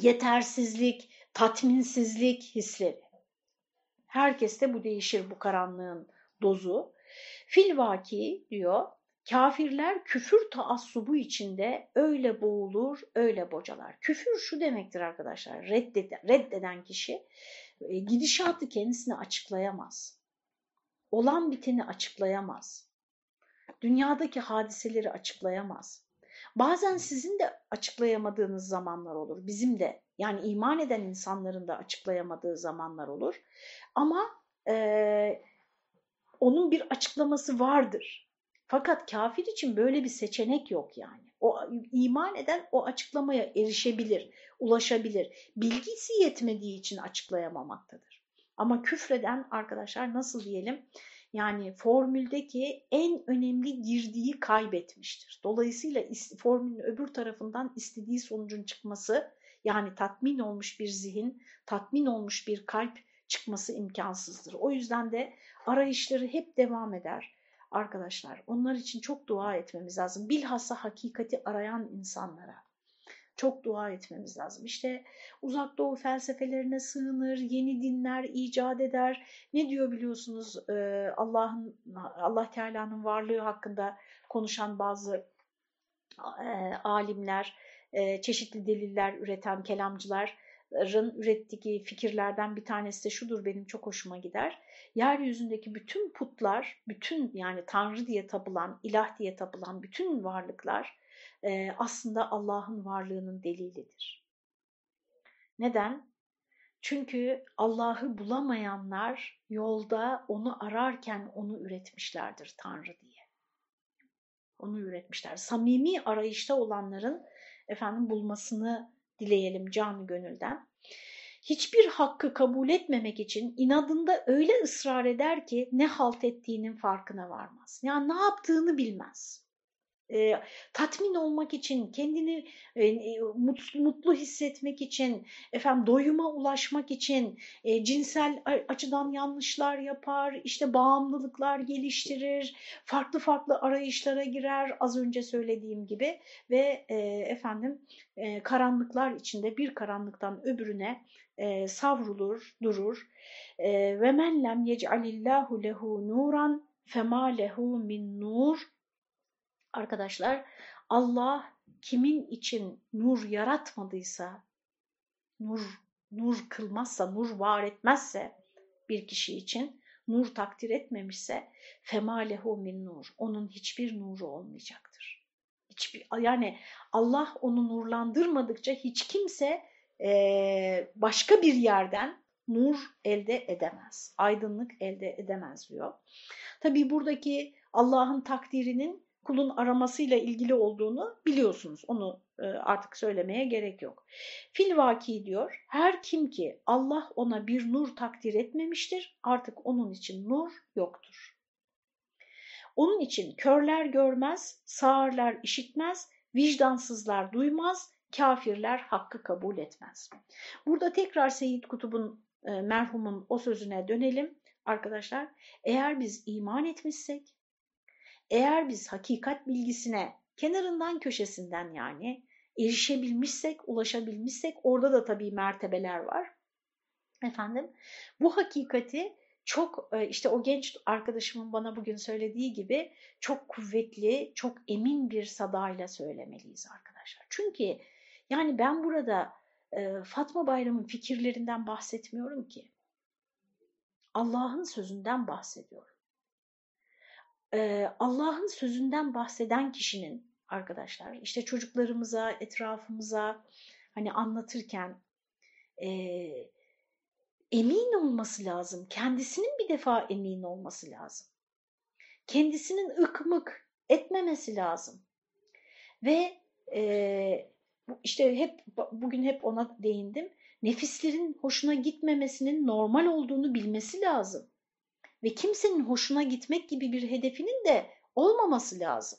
yetersizlik, tatminsizlik hisleri. Herkeste bu değişir bu karanlığın dozu. Filvaki diyor Kafirler küfür taassubu içinde öyle boğulur, öyle bocalar. Küfür şu demektir arkadaşlar, reddeden, reddeden kişi e, gidişatı kendisine açıklayamaz. Olan biteni açıklayamaz. Dünyadaki hadiseleri açıklayamaz. Bazen sizin de açıklayamadığınız zamanlar olur. Bizim de yani iman eden insanların da açıklayamadığı zamanlar olur. Ama e, onun bir açıklaması vardır. Fakat kafir için böyle bir seçenek yok yani. O iman eden o açıklamaya erişebilir, ulaşabilir. Bilgisi yetmediği için açıklayamamaktadır. Ama küfreden arkadaşlar nasıl diyelim? Yani formüldeki en önemli girdiği kaybetmiştir. Dolayısıyla formülün öbür tarafından istediği sonucun çıkması yani tatmin olmuş bir zihin, tatmin olmuş bir kalp çıkması imkansızdır. O yüzden de arayışları hep devam eder arkadaşlar. Onlar için çok dua etmemiz lazım. Bilhassa hakikati arayan insanlara çok dua etmemiz lazım. İşte uzak doğu felsefelerine sığınır, yeni dinler icat eder. Ne diyor biliyorsunuz ee, Allah'ın Allah Teala'nın varlığı hakkında konuşan bazı e, alimler, e, çeşitli deliller üreten kelamcılar ürettiği fikirlerden bir tanesi de şudur benim çok hoşuma gider. Yeryüzündeki bütün putlar, bütün yani Tanrı diye tapılan, ilah diye tapılan bütün varlıklar e, aslında Allah'ın varlığının delilidir. Neden? Çünkü Allah'ı bulamayanlar yolda onu ararken onu üretmişlerdir Tanrı diye. Onu üretmişler. Samimi arayışta olanların efendim bulmasını dileyelim canı gönülden. Hiçbir hakkı kabul etmemek için inadında öyle ısrar eder ki ne halt ettiğinin farkına varmaz. Yani ne yaptığını bilmez. E, tatmin olmak için, kendini e, e, mutlu, mutlu hissetmek için, efendim doyuma ulaşmak için e, cinsel açıdan yanlışlar yapar, işte bağımlılıklar geliştirir, farklı farklı arayışlara girer az önce söylediğim gibi ve e, efendim e, karanlıklar içinde bir karanlıktan öbürüne e, savrulur, durur. E, ve men lem yec'alillahu lehu nuran fema lehu min nur arkadaşlar Allah kimin için nur yaratmadıysa, nur, nur kılmazsa, nur var etmezse bir kişi için, nur takdir etmemişse femalehu min nur. Onun hiçbir nuru olmayacaktır. Hiçbir, yani Allah onu nurlandırmadıkça hiç kimse e, başka bir yerden nur elde edemez. Aydınlık elde edemez diyor. Tabi buradaki Allah'ın takdirinin kulun aramasıyla ilgili olduğunu biliyorsunuz. Onu e, artık söylemeye gerek yok. Filvaki diyor, her kim ki Allah ona bir nur takdir etmemiştir, artık onun için nur yoktur. Onun için körler görmez, sağırlar işitmez, vicdansızlar duymaz, kafirler hakkı kabul etmez. Burada tekrar Seyyid Kutub'un, e, merhumun o sözüne dönelim arkadaşlar. Eğer biz iman etmişsek, eğer biz hakikat bilgisine kenarından köşesinden yani erişebilmişsek, ulaşabilmişsek orada da tabii mertebeler var. Efendim bu hakikati çok e, işte o genç arkadaşımın bana bugün söylediği gibi çok kuvvetli, çok emin bir sadayla söylemeliyiz arkadaşlar. Çünkü Yani ben burada e, Fatma Bayram'ın fikirlerinden bahsetmiyorum ki. Allah'ın sözünden bahsediyorum. Allah'ın sözünden bahseden kişinin arkadaşlar işte çocuklarımıza, etrafımıza hani anlatırken e, emin olması lazım. Kendisinin bir defa emin olması lazım. Kendisinin ıkmık etmemesi lazım. Ve e, işte hep bugün hep ona değindim. Nefislerin hoşuna gitmemesinin normal olduğunu bilmesi lazım. Ve kimsenin hoşuna gitmek gibi bir hedefinin de olmaması lazım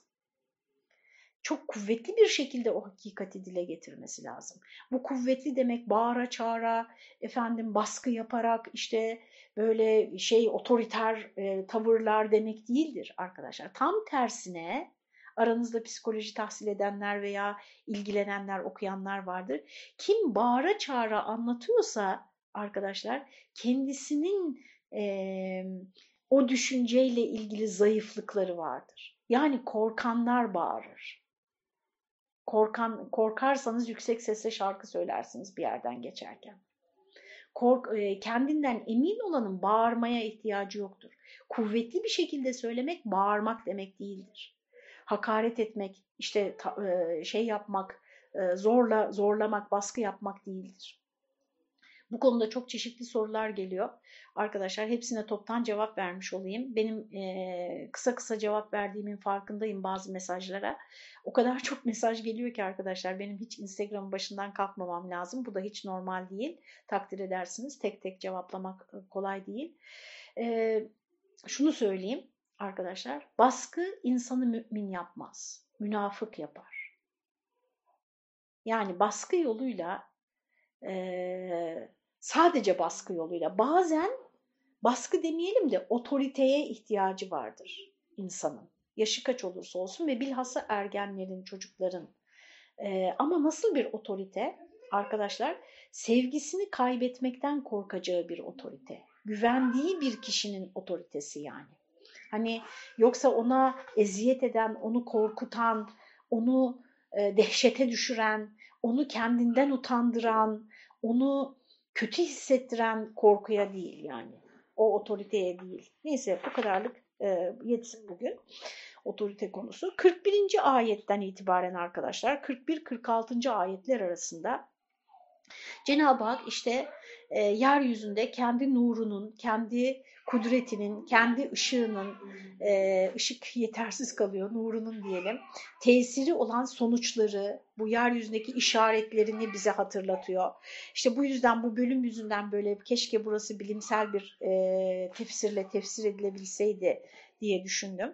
çok kuvvetli bir şekilde o hakikati dile getirmesi lazım. Bu kuvvetli demek bağıra çağıra, efendim baskı yaparak işte böyle şey otoriter e, tavırlar demek değildir arkadaşlar. Tam tersine aranızda psikoloji tahsil edenler veya ilgilenenler, okuyanlar vardır. Kim bağıra çağıra anlatıyorsa arkadaşlar kendisinin e, o düşünceyle ilgili zayıflıkları vardır. Yani korkanlar bağırır. Korkan, korkarsanız yüksek sesle şarkı söylersiniz bir yerden geçerken. Kork, e, kendinden emin olanın bağırmaya ihtiyacı yoktur. Kuvvetli bir şekilde söylemek bağırmak demek değildir. Hakaret etmek, işte ta, e, şey yapmak, e, zorla zorlamak, baskı yapmak değildir. Bu konuda çok çeşitli sorular geliyor. Arkadaşlar hepsine toptan cevap vermiş olayım. Benim e, kısa kısa cevap verdiğimin farkındayım bazı mesajlara. O kadar çok mesaj geliyor ki arkadaşlar benim hiç Instagram'ın başından kalkmamam lazım. Bu da hiç normal değil. Takdir edersiniz. Tek tek cevaplamak kolay değil. E, şunu söyleyeyim arkadaşlar. Baskı insanı mümin yapmaz. Münafık yapar. Yani baskı yoluyla e, sadece baskı yoluyla bazen baskı demeyelim de otoriteye ihtiyacı vardır insanın. Yaşı kaç olursa olsun ve bilhassa ergenlerin, çocukların. Ee, ama nasıl bir otorite? Arkadaşlar sevgisini kaybetmekten korkacağı bir otorite. Güvendiği bir kişinin otoritesi yani. Hani yoksa ona eziyet eden, onu korkutan, onu e, dehşete düşüren, onu kendinden utandıran, onu kötü hissettiren korkuya değil yani. O otoriteye değil. Neyse bu kadarlık e, yetsin bugün otorite konusu. 41. ayetten itibaren arkadaşlar 41-46. ayetler arasında Cenab-ı Hak işte e, yeryüzünde kendi nurunun, kendi kudretinin, kendi ışığının, e, ışık yetersiz kalıyor, nurunun diyelim, tesiri olan sonuçları, bu yeryüzündeki işaretlerini bize hatırlatıyor. İşte bu yüzden, bu bölüm yüzünden böyle keşke burası bilimsel bir e, tefsirle tefsir edilebilseydi diye düşündüm.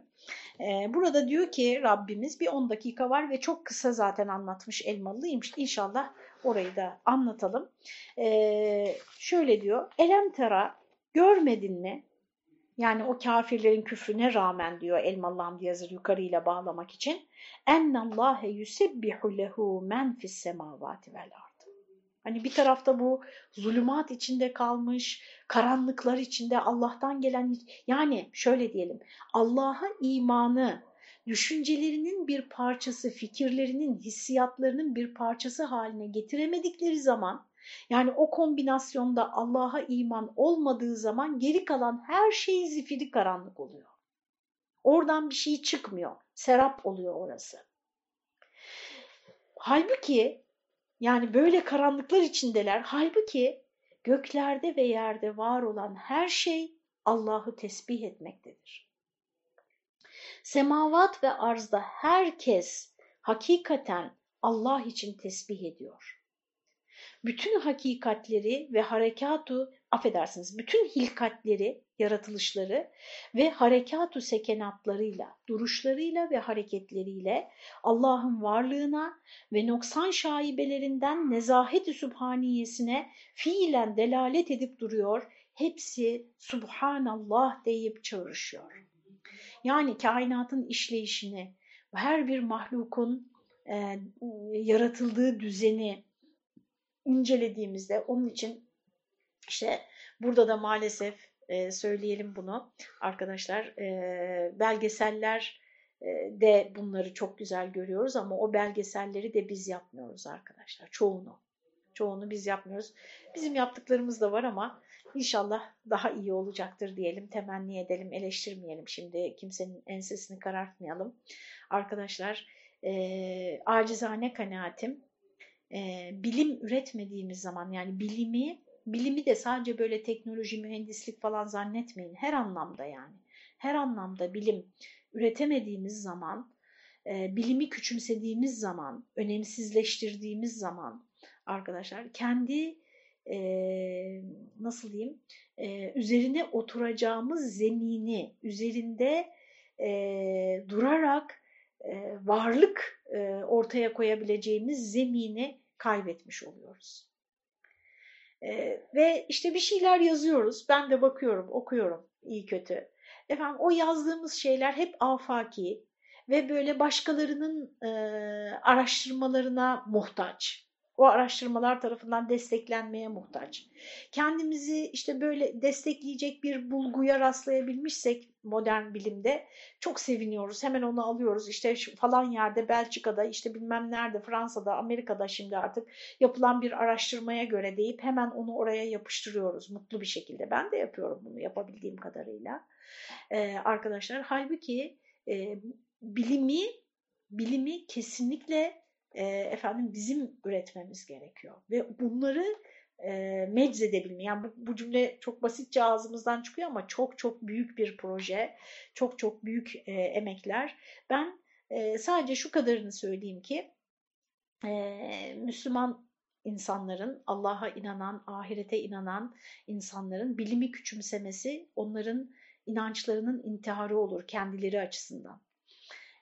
E, burada diyor ki Rabbimiz bir 10 dakika var ve çok kısa zaten anlatmış Elmalıymış. İnşallah orayı da anlatalım. E, şöyle diyor, Elem tera görmedin mi? Yani o kafirlerin küfrüne rağmen diyor Elmalı Hamdi yazır yukarıyla bağlamak için. Ennallâhe yusebbihu lehu men fis semavati vel ard. Hani bir tarafta bu zulümat içinde kalmış, karanlıklar içinde Allah'tan gelen yani şöyle diyelim Allah'a imanı düşüncelerinin bir parçası, fikirlerinin, hissiyatlarının bir parçası haline getiremedikleri zaman yani o kombinasyonda Allah'a iman olmadığı zaman geri kalan her şey zifiri karanlık oluyor. Oradan bir şey çıkmıyor. Serap oluyor orası. Halbuki yani böyle karanlıklar içindeler. Halbuki göklerde ve yerde var olan her şey Allah'ı tesbih etmektedir. Semavat ve arzda herkes hakikaten Allah için tesbih ediyor bütün hakikatleri ve harekatu, affedersiniz, bütün hilkatleri, yaratılışları ve harekatu sekenatlarıyla, duruşlarıyla ve hareketleriyle Allah'ın varlığına ve noksan şaibelerinden nezahet-i sübhaniyesine fiilen delalet edip duruyor. Hepsi Subhanallah deyip çağrışıyor. Yani kainatın işleyişini, her bir mahlukun e, yaratıldığı düzeni, incelediğimizde onun için işte burada da maalesef e, söyleyelim bunu arkadaşlar e, belgeseller de bunları çok güzel görüyoruz ama o belgeselleri de biz yapmıyoruz arkadaşlar. Çoğunu. Çoğunu biz yapmıyoruz. Bizim yaptıklarımız da var ama inşallah daha iyi olacaktır diyelim, temenni edelim, eleştirmeyelim şimdi. Kimsenin ensesini karartmayalım. Arkadaşlar e, acizane kanaatim e, bilim üretmediğimiz zaman yani bilimi bilimi de sadece böyle teknoloji, mühendislik falan zannetmeyin. Her anlamda yani. Her anlamda bilim üretemediğimiz zaman, e, bilimi küçümsediğimiz zaman, önemsizleştirdiğimiz zaman arkadaşlar kendi e, nasıl diyeyim e, üzerine oturacağımız zemini üzerinde e, durarak e, varlık e, ortaya koyabileceğimiz zemini kaybetmiş oluyoruz. E, ve işte bir şeyler yazıyoruz. Ben de bakıyorum, okuyorum iyi kötü. Efendim o yazdığımız şeyler hep afaki ve böyle başkalarının e, araştırmalarına muhtaç. O araştırmalar tarafından desteklenmeye muhtaç. Kendimizi işte böyle destekleyecek bir bulguya rastlayabilmişsek modern bilimde çok seviniyoruz. Hemen onu alıyoruz. İşte falan yerde Belçika'da işte bilmem nerede Fransa'da Amerika'da şimdi artık yapılan bir araştırmaya göre deyip hemen onu oraya yapıştırıyoruz mutlu bir şekilde. Ben de yapıyorum bunu yapabildiğim kadarıyla. Ee, arkadaşlar halbuki e, bilimi bilimi kesinlikle e, efendim bizim üretmemiz gerekiyor ve bunları e, meczedebilme. Yani bu, bu cümle çok basitçe ağzımızdan çıkıyor ama çok çok büyük bir proje, çok çok büyük e, emekler. Ben e, sadece şu kadarını söyleyeyim ki e, Müslüman insanların, Allah'a inanan, ahirete inanan insanların bilimi küçümsemesi onların inançlarının intiharı olur kendileri açısından.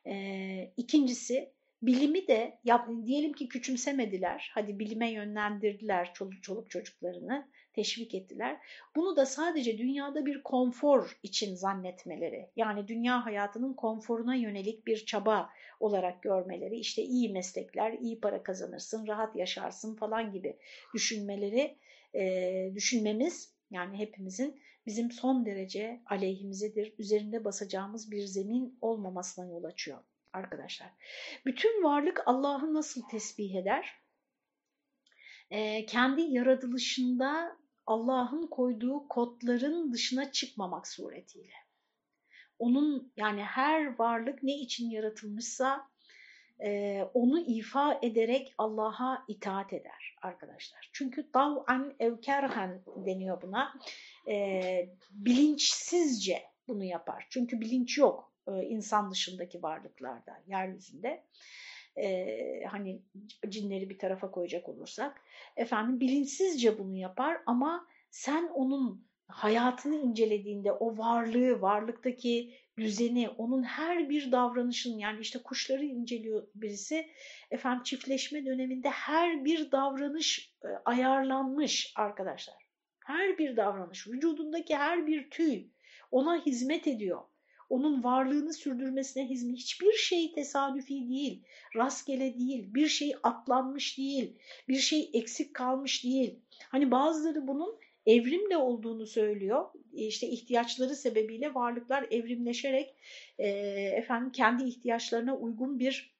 E, ikincisi bilimi de yap, diyelim ki küçümsemediler, hadi bilime yönlendirdiler çoluk, çoluk çocuklarını, teşvik ettiler. Bunu da sadece dünyada bir konfor için zannetmeleri, yani dünya hayatının konforuna yönelik bir çaba olarak görmeleri, işte iyi meslekler, iyi para kazanırsın, rahat yaşarsın falan gibi düşünmeleri, e, düşünmemiz yani hepimizin bizim son derece aleyhimizedir, üzerinde basacağımız bir zemin olmamasına yol açıyor arkadaşlar. Bütün varlık Allah'ı nasıl tesbih eder? Ee, kendi yaratılışında Allah'ın koyduğu kodların dışına çıkmamak suretiyle. Onun yani her varlık ne için yaratılmışsa e, onu ifa ederek Allah'a itaat eder arkadaşlar. Çünkü dav'an evkerhen deniyor buna. E, bilinçsizce bunu yapar. Çünkü bilinç yok insan dışındaki varlıklarda, yeryüzünde. E, hani cinleri bir tarafa koyacak olursak. Efendim bilinçsizce bunu yapar ama sen onun hayatını incelediğinde o varlığı, varlıktaki düzeni, onun her bir davranışın yani işte kuşları inceliyor birisi. Efendim çiftleşme döneminde her bir davranış e, ayarlanmış arkadaşlar. Her bir davranış, vücudundaki her bir tüy ona hizmet ediyor onun varlığını sürdürmesine hizmet. Hiçbir şey tesadüfi değil, rastgele değil, bir şey atlanmış değil, bir şey eksik kalmış değil. Hani bazıları bunun evrimle olduğunu söylüyor. İşte ihtiyaçları sebebiyle varlıklar evrimleşerek e, efendim kendi ihtiyaçlarına uygun bir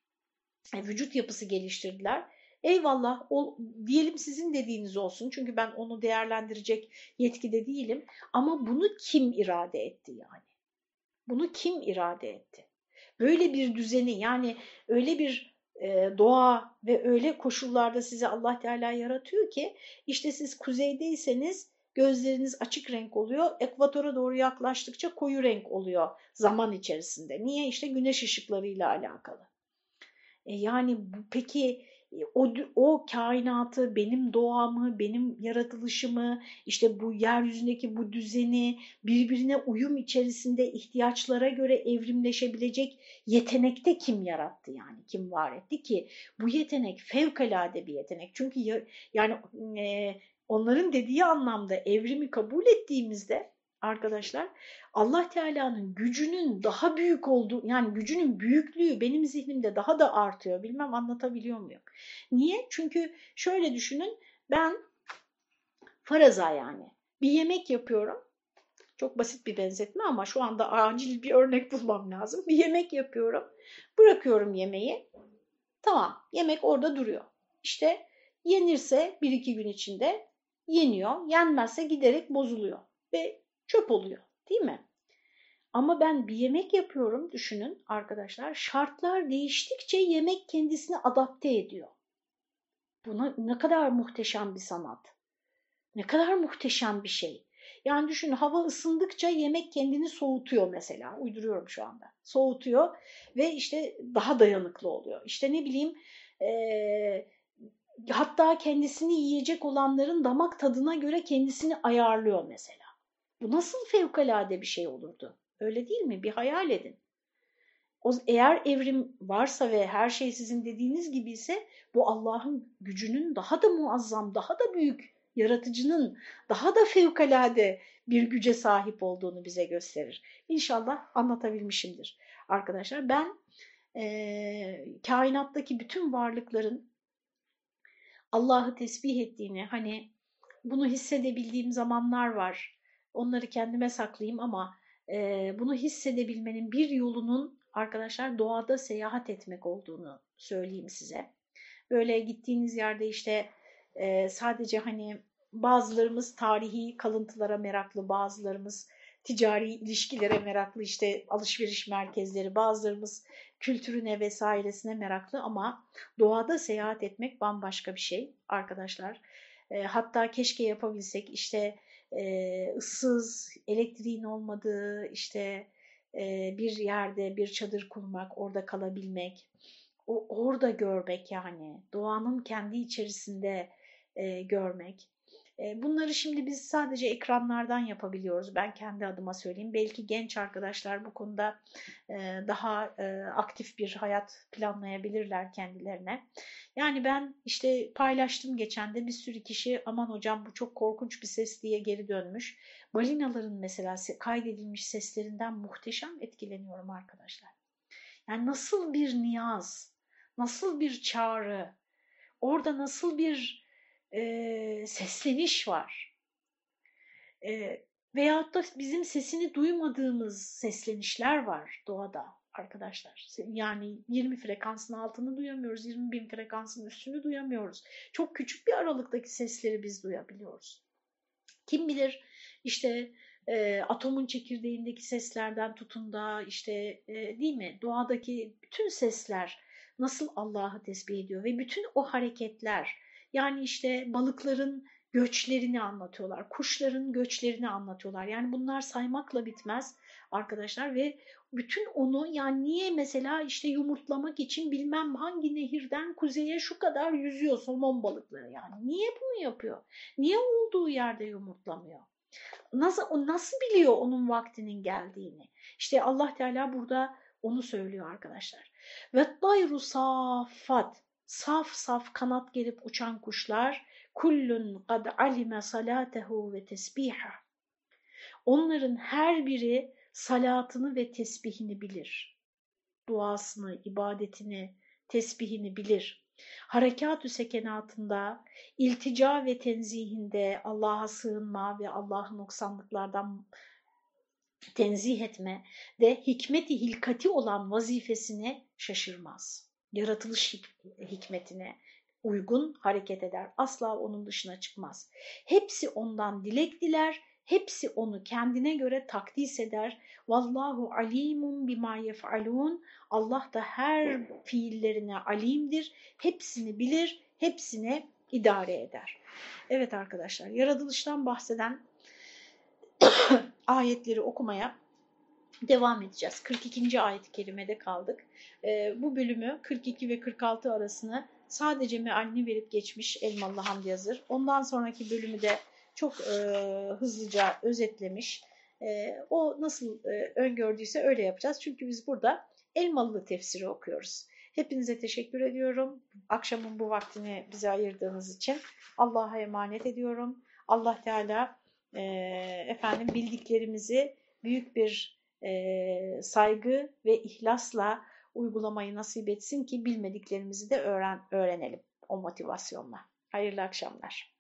e, vücut yapısı geliştirdiler. Eyvallah o, diyelim sizin dediğiniz olsun çünkü ben onu değerlendirecek yetkide değilim ama bunu kim irade etti yani? Bunu kim irade etti? Böyle bir düzeni yani öyle bir e, doğa ve öyle koşullarda sizi Allah Teala yaratıyor ki işte siz kuzeydeyseniz gözleriniz açık renk oluyor. Ekvatora doğru yaklaştıkça koyu renk oluyor zaman içerisinde. Niye? İşte güneş ışıklarıyla alakalı. E yani bu, peki o, o kainatı, benim doğamı, benim yaratılışımı, işte bu yeryüzündeki bu düzeni birbirine uyum içerisinde ihtiyaçlara göre evrimleşebilecek yetenekte kim yarattı yani kim var etti ki bu yetenek fevkalade bir yetenek. Çünkü ya, yani e, onların dediği anlamda evrimi kabul ettiğimizde arkadaşlar Allah Teala'nın gücünün daha büyük olduğu yani gücünün büyüklüğü benim zihnimde daha da artıyor. Bilmem anlatabiliyor muyum? Niye? Çünkü şöyle düşünün ben faraza yani bir yemek yapıyorum. Çok basit bir benzetme ama şu anda acil bir örnek bulmam lazım. Bir yemek yapıyorum. Bırakıyorum yemeği. Tamam yemek orada duruyor. İşte yenirse bir iki gün içinde yeniyor. Yenmezse giderek bozuluyor ve çöp oluyor değil mi? Ama ben bir yemek yapıyorum düşünün arkadaşlar. Şartlar değiştikçe yemek kendisini adapte ediyor. Buna ne kadar muhteşem bir sanat. Ne kadar muhteşem bir şey. Yani düşün hava ısındıkça yemek kendini soğutuyor mesela. Uyduruyorum şu anda. Soğutuyor ve işte daha dayanıklı oluyor. İşte ne bileyim e, hatta kendisini yiyecek olanların damak tadına göre kendisini ayarlıyor mesela. Bu nasıl fevkalade bir şey olurdu? Öyle değil mi? Bir hayal edin. O, eğer evrim varsa ve her şey sizin dediğiniz gibi ise bu Allah'ın gücünün daha da muazzam, daha da büyük, yaratıcının daha da fevkalade bir güce sahip olduğunu bize gösterir. İnşallah anlatabilmişimdir arkadaşlar. Ben e, kainattaki bütün varlıkların Allah'ı tesbih ettiğini, hani bunu hissedebildiğim zamanlar var. Onları kendime saklayayım ama e, bunu hissedebilmenin bir yolunun arkadaşlar doğada seyahat etmek olduğunu söyleyeyim size. Böyle gittiğiniz yerde işte e, sadece hani bazılarımız tarihi kalıntılara meraklı, bazılarımız ticari ilişkilere meraklı, işte alışveriş merkezleri, bazılarımız kültürüne vesairesine meraklı ama doğada seyahat etmek bambaşka bir şey arkadaşlar. E, hatta keşke yapabilsek işte e, ıssız, elektriğin olmadığı işte e, bir yerde bir çadır kurmak, orada kalabilmek, o, orada görmek yani doğanın kendi içerisinde e, görmek. Bunları şimdi biz sadece ekranlardan yapabiliyoruz. Ben kendi adıma söyleyeyim. Belki genç arkadaşlar bu konuda daha aktif bir hayat planlayabilirler kendilerine. Yani ben işte paylaştım geçen de bir sürü kişi aman hocam bu çok korkunç bir ses diye geri dönmüş. Balinaların mesela kaydedilmiş seslerinden muhteşem etkileniyorum arkadaşlar. Yani nasıl bir niyaz, nasıl bir çağrı, orada nasıl bir e, sesleniş var. E, veyahut da bizim sesini duymadığımız seslenişler var doğada arkadaşlar. Yani 20 frekansın altını duyamıyoruz, 20 bin frekansın üstünü duyamıyoruz. Çok küçük bir aralıktaki sesleri biz duyabiliyoruz. Kim bilir işte e, atomun çekirdeğindeki seslerden tutun da işte e, değil mi doğadaki bütün sesler nasıl Allah'ı tesbih ediyor ve bütün o hareketler yani işte balıkların göçlerini anlatıyorlar, kuşların göçlerini anlatıyorlar. Yani bunlar saymakla bitmez arkadaşlar ve bütün onu yani niye mesela işte yumurtlamak için bilmem hangi nehirden kuzeye şu kadar yüzüyor somon balıkları yani. Niye bunu yapıyor? Niye olduğu yerde yumurtlamıyor? Nasıl, o nasıl biliyor onun vaktinin geldiğini? İşte Allah Teala burada onu söylüyor arkadaşlar. Ve tayru safat saf saf kanat gerip uçan kuşlar kullun kad alime salatehu ve tesbiha. Onların her biri salatını ve tesbihini bilir. Duasını, ibadetini, tesbihini bilir. Harekat-ü sekenatında, iltica ve tenzihinde Allah'a sığınma ve Allah'ın noksanlıklardan tenzih etme ve hikmeti hilkati olan vazifesine şaşırmaz yaratılış hik hikmetine uygun hareket eder. Asla onun dışına çıkmaz. Hepsi ondan dilek diler, hepsi onu kendine göre takdis eder. Vallahu alimun bima yef'alun. Allah da her fiillerine alimdir. Hepsini bilir, hepsine idare eder. Evet arkadaşlar, yaratılıştan bahseden ayetleri okumaya devam edeceğiz. 42. ayet-i kerimede kaldık. E, bu bölümü 42 ve 46 arasını sadece mealini verip geçmiş Elmalı Hamdi Yazır. Ondan sonraki bölümü de çok e, hızlıca özetlemiş. E, o nasıl e, öngördüyse öyle yapacağız. Çünkü biz burada Elmalı tefsiri okuyoruz. Hepinize teşekkür ediyorum. Akşamın bu vaktini bize ayırdığınız için Allah'a emanet ediyorum. Allah Teala e, efendim bildiklerimizi büyük bir e, saygı ve ihlasla uygulamayı nasip etsin ki bilmediklerimizi de öğren, öğrenelim o motivasyonla. Hayırlı akşamlar.